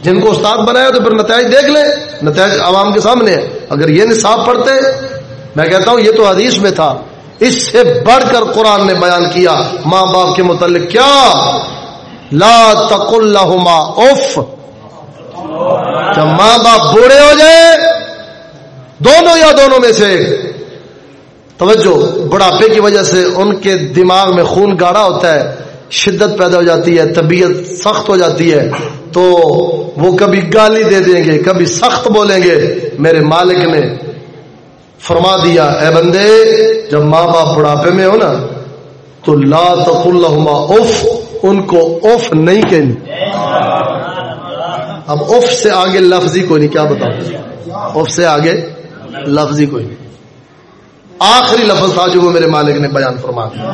جن کو استاد بنایا تو پھر نتائج دیکھ لیں۔ نتائج عوام کے سامنے ہے اگر یہ نصاب پڑھتے، میں کہتا ہوں یہ تو حدیث میں تھا۔ اس سے بڑھ کر قرآن نے بیان کیا، ماں باپ کے متعلق کیا؟ لا تقل لہما اف جب ماں باپ بوڑھے ہو جائے دونوں یا دونوں میں سے، توجہ، بڑھاپے کی وجہ سے ان کے دماغ میں خون گاڑا ہوتا ہے، شدت پیدا ہو جاتی ہے، طبیعت سخت ہو جاتی ہے، تو وہ کبھی گالی دے دیں گے، کبھی سخت بولیں گے۔ میرے مالک نے فرما دیا، اے بندے، جب ماں باپ بڑھاپے میں ہو نا، تو لا تقل اف، ان کو اف نہیں کہنی اب اف سے آگے لفظی کوئی نہیں، کیا بتاؤ اف سے آگے لفظی کوئی نہیں۔ آخری لفظ تھا جو وہ میرے مالک نے بیان فرما دیا۔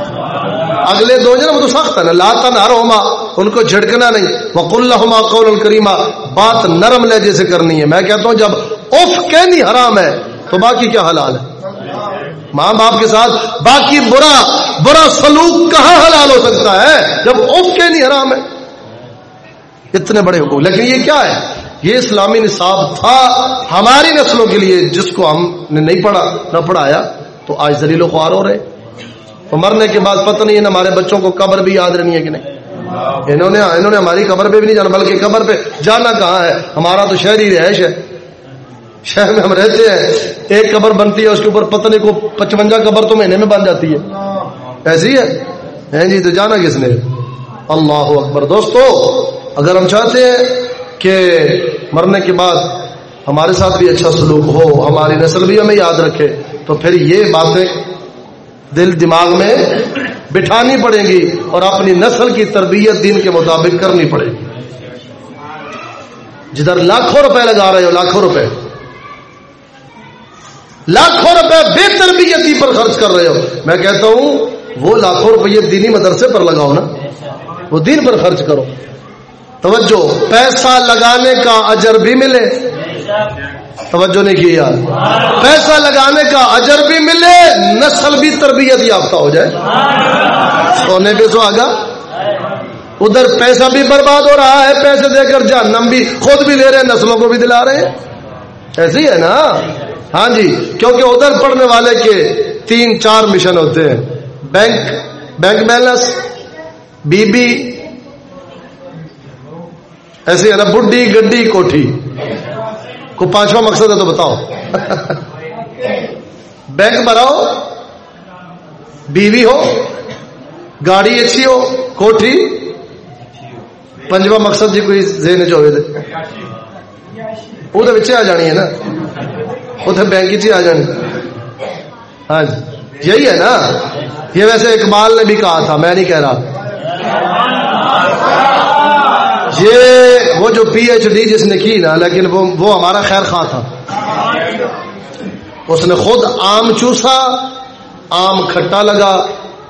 اگلے دو جن وہ تو سخت ہے نا۔ لاتا نہ روما ان کو جھڑکنا نہیں۔ وقل لہما قول کریما، بات نرم لہجے سے کرنی ہے۔ میں کہتا ہوں، جب اف کہنی حرام ہے، تو باقی کیا حلال ہے؟ ماں باپ کے ساتھ باقی برا برا سلوک کہاں حلال ہو سکتا ہے؟ جب اف کے نہیں حرام ہے۔ اتنے بڑے حقوق۔ لیکن یہ کیا ہے؟ یہ اسلامی نصاب تھا ہماری نسلوں کے لیے، جس کو ہم نے نہیں پڑھا، نہ پڑھایا، تو آج دلیل و خوار ہو رہے تو مرنے کے بعد پتہ نہیں ہے ہمارے بچوں کو قبر بھی یاد رہنی ہے کہ نہیں۔ انہوں نے انہوں نے ہماری قبر پہ بھی نہیں جانا، بلکہ قبر پہ جانا کہاں ہے؟ ہمارا تو شہری رہائش ہے۔ شہر میں ہم رہتے ہیں۔ ایک قبر بنتی ہے، اس کے اوپر پتلے کو پچونجا قبر تو مہینے میں بن جاتی ہے۔ ایسی ہے؟ جی تو جانا کس نے؟ اللہ اکبر۔ دوستو اگر ہم چاہتے ہیں کہ مرنے کے بعد ہمارے ساتھ بھی اچھا سلوک ہو، ہماری نسل بھی ہمیں یاد رکھے، تو پھر یہ باتیں دل دماغ میں بٹھانی پڑیں گی اور اپنی نسل کی تربیت دین کے مطابق کرنی پڑے گی۔ جدھر لاکھوں روپے لگا رہے ہو، لاکھوں روپے۔ لاکھوں روپے بے تربیتی پر خرچ کر رہے ہو۔ میں کہتا ہوں، وہ لاکھوں روپے دینی مدرسے پر لگاؤ نا۔ وہ دین پر خرچ کرو۔ توجہ، پیسہ لگانے کا اجر بھی ملے۔ توجہ نہیں کی یار۔ پیسہ لگانے کا اجر بھی ملے، نسل بھی تربیت یافتہ ہو جائے۔ سونے پہ سو آگا۔ ادھر پیسہ بھی برباد ہو رہا ہے، پیسے دے کر جہنم بھی خود بھی لے رہے ہیں، نسلوں کو بھی دلا رہے ہیں۔ ایسے ہی ہے نا؟ ہاں جی کیونکہ ادھر پڑھنے والے کے تین چار مشن ہوتے ہیں۔ بینک بینک بیلنس، بی بی ایسے ہے نا بڈی گڈی کوٹھی۔ کو پانچواں مقصد ہے تو بتاؤ۔ بینک بھراؤ بیوی ہو، گاڑی اچھی ہو، کوٹھی۔ پنجواں مقصد جی کوئی ذہن چ وہ آ جانی ہے نا۔ اتنے بینک چ آ جانی۔ ہاں جی۔ یہی ہے نا۔ یہ ویسے اقبال نے بھی کہا تھا، میں نہیں کہہ رہا۔ یہ وہ جو پی ایچ ڈی جس نے کی نا، لیکن وہ وہ ہمارا خیر خواہ تھا۔ اس نے خود آم چوسا، آم کھٹا لگا۔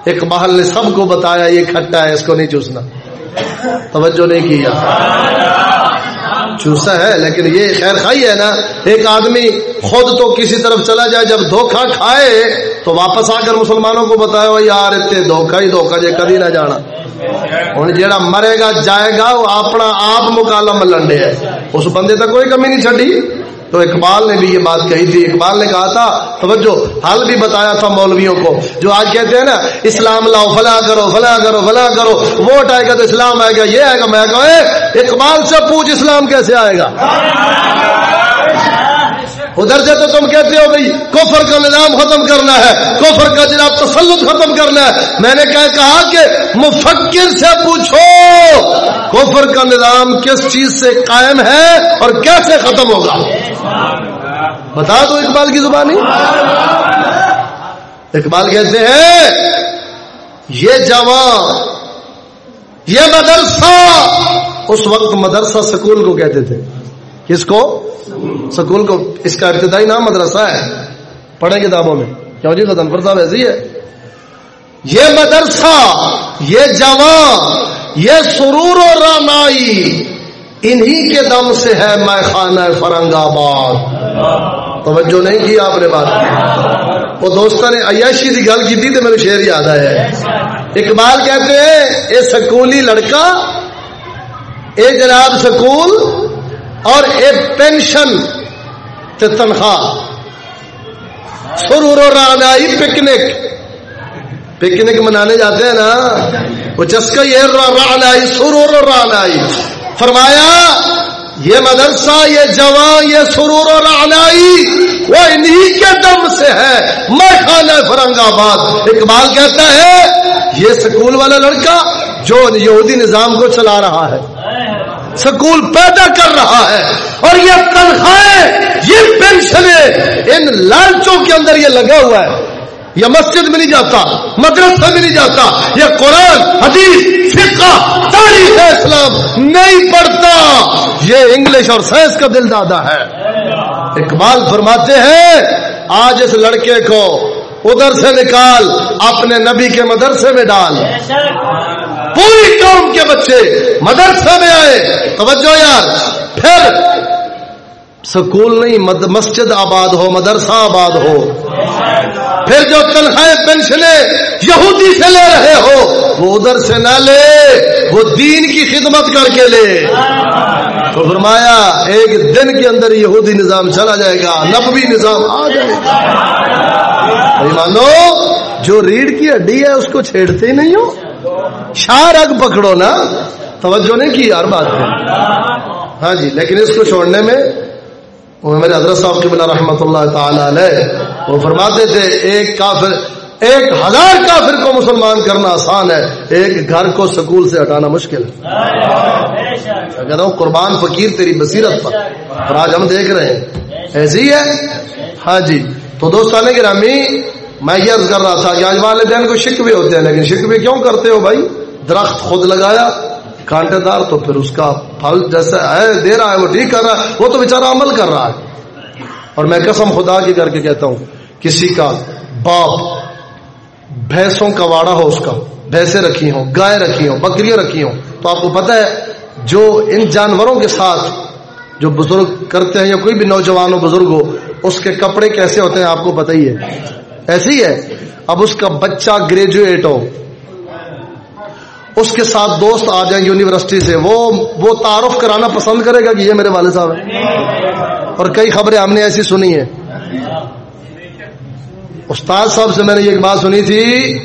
اقبال نے سب کو بتایا، یہ کھٹا ہے، اس کو نہیں چوسنا۔ توجہ نہیں کیا چوسا ہے، لیکن یہ خیر خائی ہے نا، ایک آدمی خود تو کسی طرف چلا جائے، جب دھوکھا کھائے تو واپس آ کر مسلمانوں کو بتایا یار اتنے دھوکھا ہی دھوکھا جی کدی نہ جانا۔ ہوں جہاں مرے گا، جائے گا، وہ اپنا آپ مکالا ملنڈے ہے۔ اس بندے تک کوئی کمی نہیں چڈی تو اقبال نے بھی یہ بات کہی تھی۔ اقبال نے کہا تھا، توجہ، حل بھی بتایا تھا مولویوں کو، جو آج کہتے ہیں نا، اسلام لاؤ، فلاں کرو فلاں کرو فلاں کرو، ووٹ آئے گا تو اسلام آئے گا، یہ آئے گا، میں کہوں اقبال سے پوچھ اسلام کیسے آئے گا؟ ادھر سے تو تم کہتے ہو بھائی، کفر کا نظام ختم کرنا ہے، کفر کا جناب تسلط ختم کرنا ہے۔ میں نے کہا کہا کہ مفکر سے پوچھو، کفر کا نظام کس چیز سے قائم ہے اور کیسے ختم ہوگا؟ بتا دو اقبال کی زبانی۔ اقبال کہتے ہیں، یہ جوان، یہ مدرسہ، اس وقت مدرسہ سکول کو کہتے تھے۔ کس کو؟ سکول کو۔ اس کا ابتدائی نام مدرسہ ہے۔ پڑھیں کتابوں میں۔ کیوں جی؟ ختم صاحب ایسی ہے۔ یہ مدرسہ، یہ جوان یہ سرور و رامائی انہی کے دم سے ہے میں خانہ فرنگ آباد۔ توجہ نہیں کی آپ نے بات۔ وہ دوستوں نے عیاشی کی گل کی تھی تو میرے شعر یاد آیا ہے اقبال کہتے ہیں یہ سکولی لڑکا، اے جناب سکول اور ایک پینشن تے تنخواہ۔ سرور و رانائی پکنک۔ پکنک منانے جاتے ہیں نا، وہ چسکا یہ رانائی، سرور رانائی۔ فرمایا، یہ مدرسہ، یہ جوان، یہ سرور و رعنائی وہ انہی کے دم سے ہے۔ میں خانہ فرنگ آباد۔ اقبال کہتا ہے، یہ سکول والا لڑکا جو یہودی نظام کو چلا رہا ہے۔ سکول پیدا کر رہا ہے اور یہ تنخواہیں، یہ پینشنیں ان لالچوں کے اندر یہ لگا ہوا ہے۔ یہ مسجد میں نہیں جاتا، مدرسہ میں نہیں جاتا یہ قرآن، حدیث، فقہ، تاریخ اسلام، نہیں پڑھتا۔ یہ انگلش اور سائنس کا دل دادا ہے۔ اقبال فرماتے ہیں، آج اس لڑکے کو ادھر سے نکال، اپنے نبی کے مدرسے میں ڈال۔ پوری قوم کے بچے مدرسے میں آئے۔ توجہ یار۔ پھر سکول نہیں مسجد آباد ہو، مدرسہ آباد ہو۔ پھر جو تنخواہیں پینشنیں یہودی سے لے رہے ہو، وہ ادھر سے نہ لے، وہ دین کی خدمت کر کے لے۔ تو فرمایا، ایک دن کے اندر یہودی نظام چلا جائے گا، نبوی نظام آ جائے گا۔ مانو، جو ریڑھ کی ہڈی ہے، اس کو چھیڑتے ہی نہیں ہو؟ شاہ رگ پکڑو نا، توجہ نہیں کی ہر بات ہاں جی لیکن اس کو چھوڑنے میں وہ میرے حضرت صاحب کی بلا رحمت اللہ تعالی علیہ، وہ فرماتے تھے، ایک کافر، ایک ہزار کافر کو مسلمان کرنا آسان ہے، ایک گھر کو سکول سے ہٹانا مشکل ہے۔ کہتا ہوں قربان فقیر تیری بصیرت پر اور آج ہم دیکھ رہے ہیں۔ ایسی ہے؟ ہاں جی۔ تو دوستان گرامی میں یہ عرض کر رہا تھا کہ آج والدین کو شکوے ہوتے ہیں، لیکن شکوے کیوں کرتے ہو بھائی؟ درخت خود لگایا، کانٹے دار، تو پھر اس کا پھل جیسا ہے، دے رہا ہے، وہ ٹھیک کر رہا ہے، وہ تو بےچارا عمل کر رہا ہے۔ اور میں قسم خدا کی کر کے کہتا ہوں، کسی کا باپ بھینسوں کا واڑا ہو، اس کا بھینسیں رکھی ہوں، گائے رکھی ہوں، بکریاں رکھی ہوں، تو آپ کو پتہ ہے، جو ان جانوروں کے ساتھ جو بزرگ کرتے ہیں، یا کوئی بھی نوجوان ہو بزرگ ہو، اس کے کپڑے کیسے ہوتے ہیں، آپ کو پتہ ہی ہے۔ ایسے ہی ہے۔ اب اس کا بچہ گریجویٹ ہو۔ اس کے ساتھ دوست آ جائیں یونیورسٹی سے۔ وہ وہ تعارف کرانا پسند کرے گا کہ یہ میرے والد صاحب ہیں۔ اور کئی خبریں ہم نے ایسی سنی ہیں۔ استاد صاحب سے میں نے یہ بات سنی تھی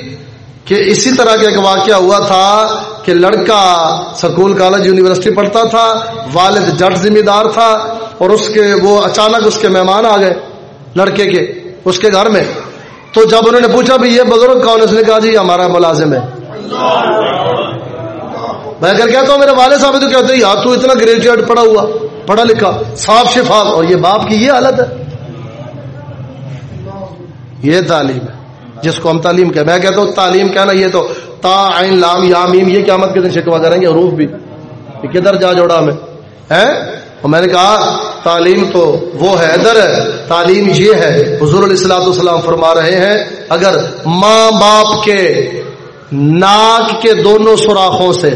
کہ اسی طرح کا ایک واقعہ ہوا تھا کہ لڑکا سکول کالج یونیورسٹی پڑھتا تھا، والد جٹ ذمہ دار تھا اور اس کے وہ اچانک اس کے مہمان آ گئے لڑکے کے، اس کے گھر میں۔ تو جب انہوں نے پوچھا بھی یہ بزرگ کون اس نے کہا جی ہمارا ملازم ہے۔ میں اگر کہتا ہوں میرے والد صاحب تو کہتے ہیں، یار تو اتنا گریجویٹ پڑھا ہوا، پڑھا لکھا، صاف شفاف، اور یہ باپ کی یہ حالت ہے۔ یہ تعلیم ہے، جس کو ہم تعلیم کہ میں کہتا ہوں تعلیم کہنا یہ تو تا، عین، لام، یا، میم، یہ قیامت کے دن شکوا کریں گے، حروف بھی۔ کدھر جا جوڑا میں ہے اور میں نے کہا، تعلیم تو وہ ہے ادھر ہے، تعلیم یہ ہے، حضور علیہ السلاۃ والسلام فرما رہے ہیں، اگر ماں باپ کے ناک کے دونوں سوراخوں سے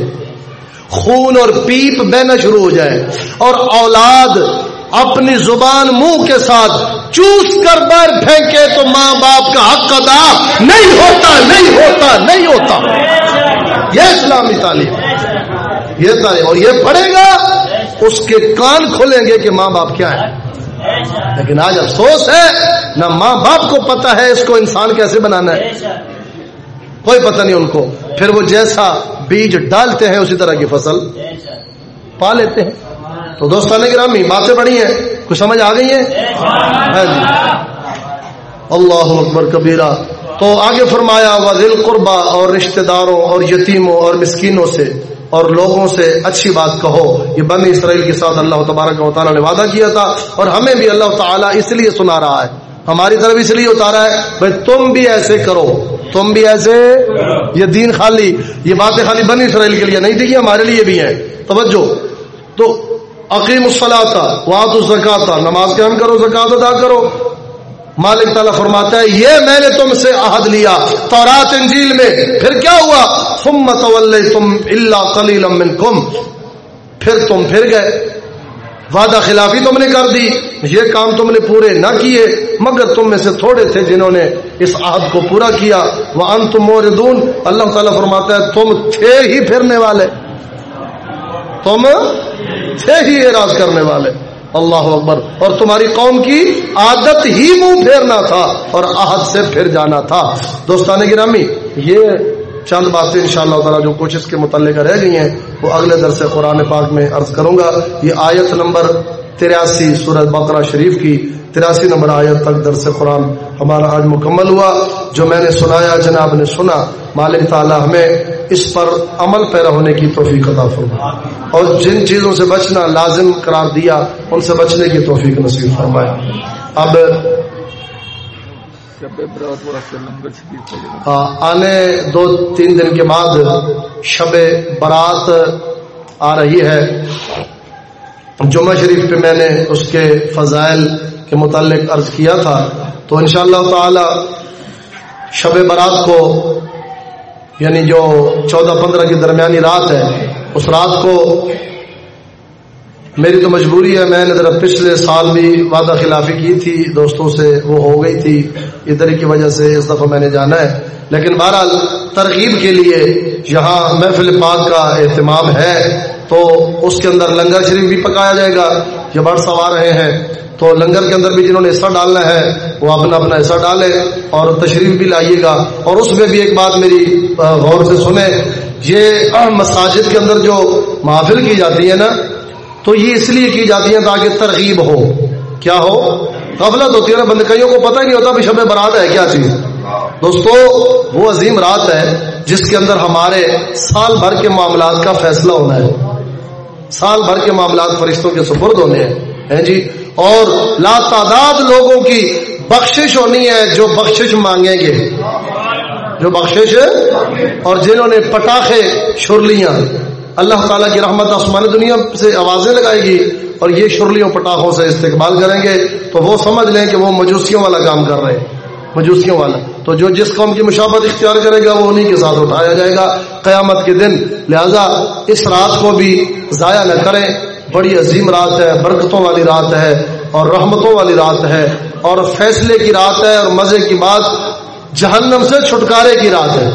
خون اور پیپ بہنا شروع ہو جائے اور اولاد اپنی زبان منہ کے ساتھ چوس کر بیر پھینکے، تو ماں باپ کا حق ادا نہیں ہوتا نہیں ہوتا نہیں ہوتا۔ یہ اسلامی تعلیم۔ یہ تعلیم، اور یہ پڑھے گا۔ اس کے کان کھلیں گے کہ ماں باپ کیا ہے؟ لیکن آج افسوس ہے، نہ ماں باپ کو پتا ہے اس کو انسان کیسے بنانا ہے۔ کوئی پتہ نہیں ان کو۔ پھر وہ جیسا بیج ڈالتے ہیں اسی طرح کی فصل پا لیتے ہیں۔ تو دوستان گرامی باتیں بڑی ہیں۔ کچھ سمجھ آ گئی ہے ہاں جی۔ اللہ اکبر کبیرہ۔ تو آگے فرمایا وہ دل قربا اور رشتہ داروں اور یتیموں اور مسکینوں سے اور لوگوں سے اچھی بات کہو یہ بنی اسرائیل کے ساتھ اللہ تبارک و تعالیٰ نے وعدہ کیا تھا اور ہمیں بھی اللہ تعالیٰ اس لیے سنا رہا ہے۔ ہماری طرف اس لیے اتارا ہے۔ بھائی تم بھی ایسے کرو۔ تم بھی ایسے۔ یہ دین خالی، یہ باتیں خالی بنی اسرائیل کے لیے نہیں تھی ہمارے لیے بھی ہیں۔ توجہ۔ تو عقیم الصلاح تھا واد الزکا تھا نماز قائم کرو زکات ادا کرو۔ مالک تعالیٰ فرماتا ہے، یہ میں نے تم سے عہد لیا تورات انجیل میں۔ پھر کیا ہوا؟ تم تم اللہ کلیل پھر تم پھر گئے۔ وعدہ خلافی تم نے کر دی۔ یہ کام تم نے پورے نہ کیے، مگر تم میں سے تھوڑے تھے جنہوں نے اس عہد کو پورا کیا۔ وہ ان تم موردون۔ اللہ تعالیٰ فرماتا ہے، تم تھے ہی پھرنے والے۔ تم تھے ہی اعراض کرنے والے۔ اللہ اکبر۔ اور تمہاری قوم کی عادت ہی منہ پھیرنا تھا اور عہد سے پھر جانا تھا۔ دوستان گرامی، یہ چند باتیں ان شاء اللہ تعالیٰ جو کچھ اس کے متعلق رہ گئی ہیں، وہ اگلے درس قرآن پاک میں عرض کروں گا۔ یہ آیت نمبر تریاسی سورج بقرہ شریف کی تراسی نمبر آیت تک درس قرآن ہمارا آج مکمل ہوا، جو میں نے سنایا، جناب نے سنا۔ مالک تعالیٰ ہمیں اس پر عمل پیرا ہونے کی توفیق عطا فرما اور جن چیزوں سے بچنا لازم قرار دیا، ان سے بچنے کی توفیق نصیب فرمائے۔ اب آنے دو تین دن کے بعد شب برات آ رہی ہے۔ جمعہ شریف پہ میں نے اس کے فضائل کے متعلق عرض کیا تھا، تو انشاءاللہ تعالی شب برات کو یعنی جو چودہ پندرہ کی درمیانی رات ہے، اس رات کو میری تو مجبوری ہے، میں نے ذرا پچھلے سال بھی وعدہ خلافی کی تھی، دوستوں سے وہ ہو گئی تھی، ادھر کی وجہ سے اس دفعہ میں نے جانا ہے۔ لیکن بہرحال ترغیب کے لیے یہاں محفل پاک کا اہتمام ہے، تو اس کے اندر لنگر شریف بھی پکایا جائے گا۔ یہ سوار رہے ہیں تو لنگر کے اندر بھی جنہوں نے حصہ ڈالنا ہے، وہ اپنا اپنا حصہ ڈالے اور تشریف بھی لائیے گا۔ اور اس میں بھی ایک بات میری غور سے سنیں، یہ مساجد کے اندر جو محافل کی جاتی ہے نا، تو یہ اس لیے کی جاتی ہے تاکہ ترغیب ہو۔ کیا ہو؟ غفلت ہوتی ہے نا بند کئیوں کو پتہ نہیں ہوتا بھی شب برات ہے کیا چیز۔ دوستو، وہ عظیم رات ہے جس کے اندر ہمارے سال بھر کے معاملات کا فیصلہ ہونا ہے۔ سال بھر کے معاملات فرشتوں کے سپرد ہونے ہیں۔ جی؟ اور لا تعداد لوگوں کی بخشش ہونی ہے جو بخشش مانگیں گے۔ جو بخشش اور جنہوں نے پٹاخے شرلیاں اللہ تعالیٰ کی رحمت آسمانی دنیا سے آوازیں لگائے گی اور یہ شرلیوں پٹاخوں سے استقبال کریں گے۔ تو وہ سمجھ لیں کہ وہ مجوسیوں والا کام کر رہے ہیں۔ مجوسیوں والا۔ تو جو جس قوم کی مشابت اختیار کرے گا، وہ انہیں کے ساتھ اٹھایا جائے گا۔ قیامت کے دن، لہذا اس رات کو بھی ضائع نہ کریں۔ بڑی عظیم رات ہے، برکتوں والی رات ہے، اور رحمتوں والی رات ہے، اور فیصلے کی رات ہے، اور مزے کی بات جہنم سے چھٹکارے کی رات ہے۔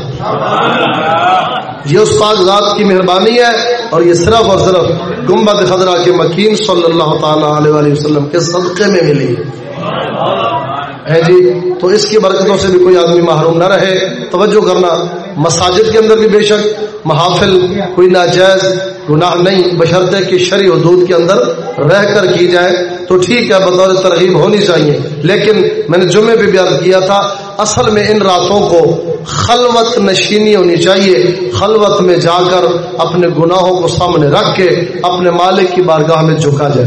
یہ اس پاک ذات کی مہربانی ہے، اور یہ صرف اور صرف گمبد خدرہ کے مکین صلی اللہ تعالی علیہ وسلم کے صدقے میں ملی۔ ہے جی؟ تو اس کی برکتوں سے بھی کوئی آدمی محروم نہ رہے۔ توجہ کرنا۔ مساجد کے اندر بھی بے شک محافل کوئی ناجائز گناہ نہیں بشرطے کی شرع حدود کے اندر رہ کر کی جائے۔ تو ٹھیک ہے، بطور ترغیب ہونی چاہیے۔ لیکن میں نے جمعے پہ بیان کیا تھا، اصل میں ان راتوں کو خلوت نشینی ہونی چاہیے۔ خلوت میں جا کر اپنے گناہوں کو سامنے رکھ کے اپنے مالک کی بارگاہ میں جھکا جائے۔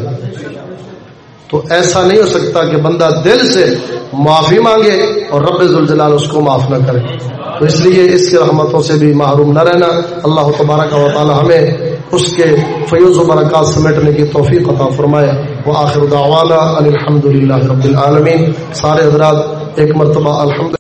تو ایسا نہیں ہو سکتا کہ بندہ دل سے معافی مانگے اور رب الجلال اس کو معاف نہ کرے۔ تو اس لیے اس کے رحمتوں سے بھی محروم نہ رہنا۔ اللہ تبارک و تعالی ہمیں اس کے فیوز و برکات سمیٹنے کی توفیق عطا فرمائے۔ وہ آخر دعوانا الحمد للہ رب العالمین۔ سارے حضرات، ایک مرتبہ الحمد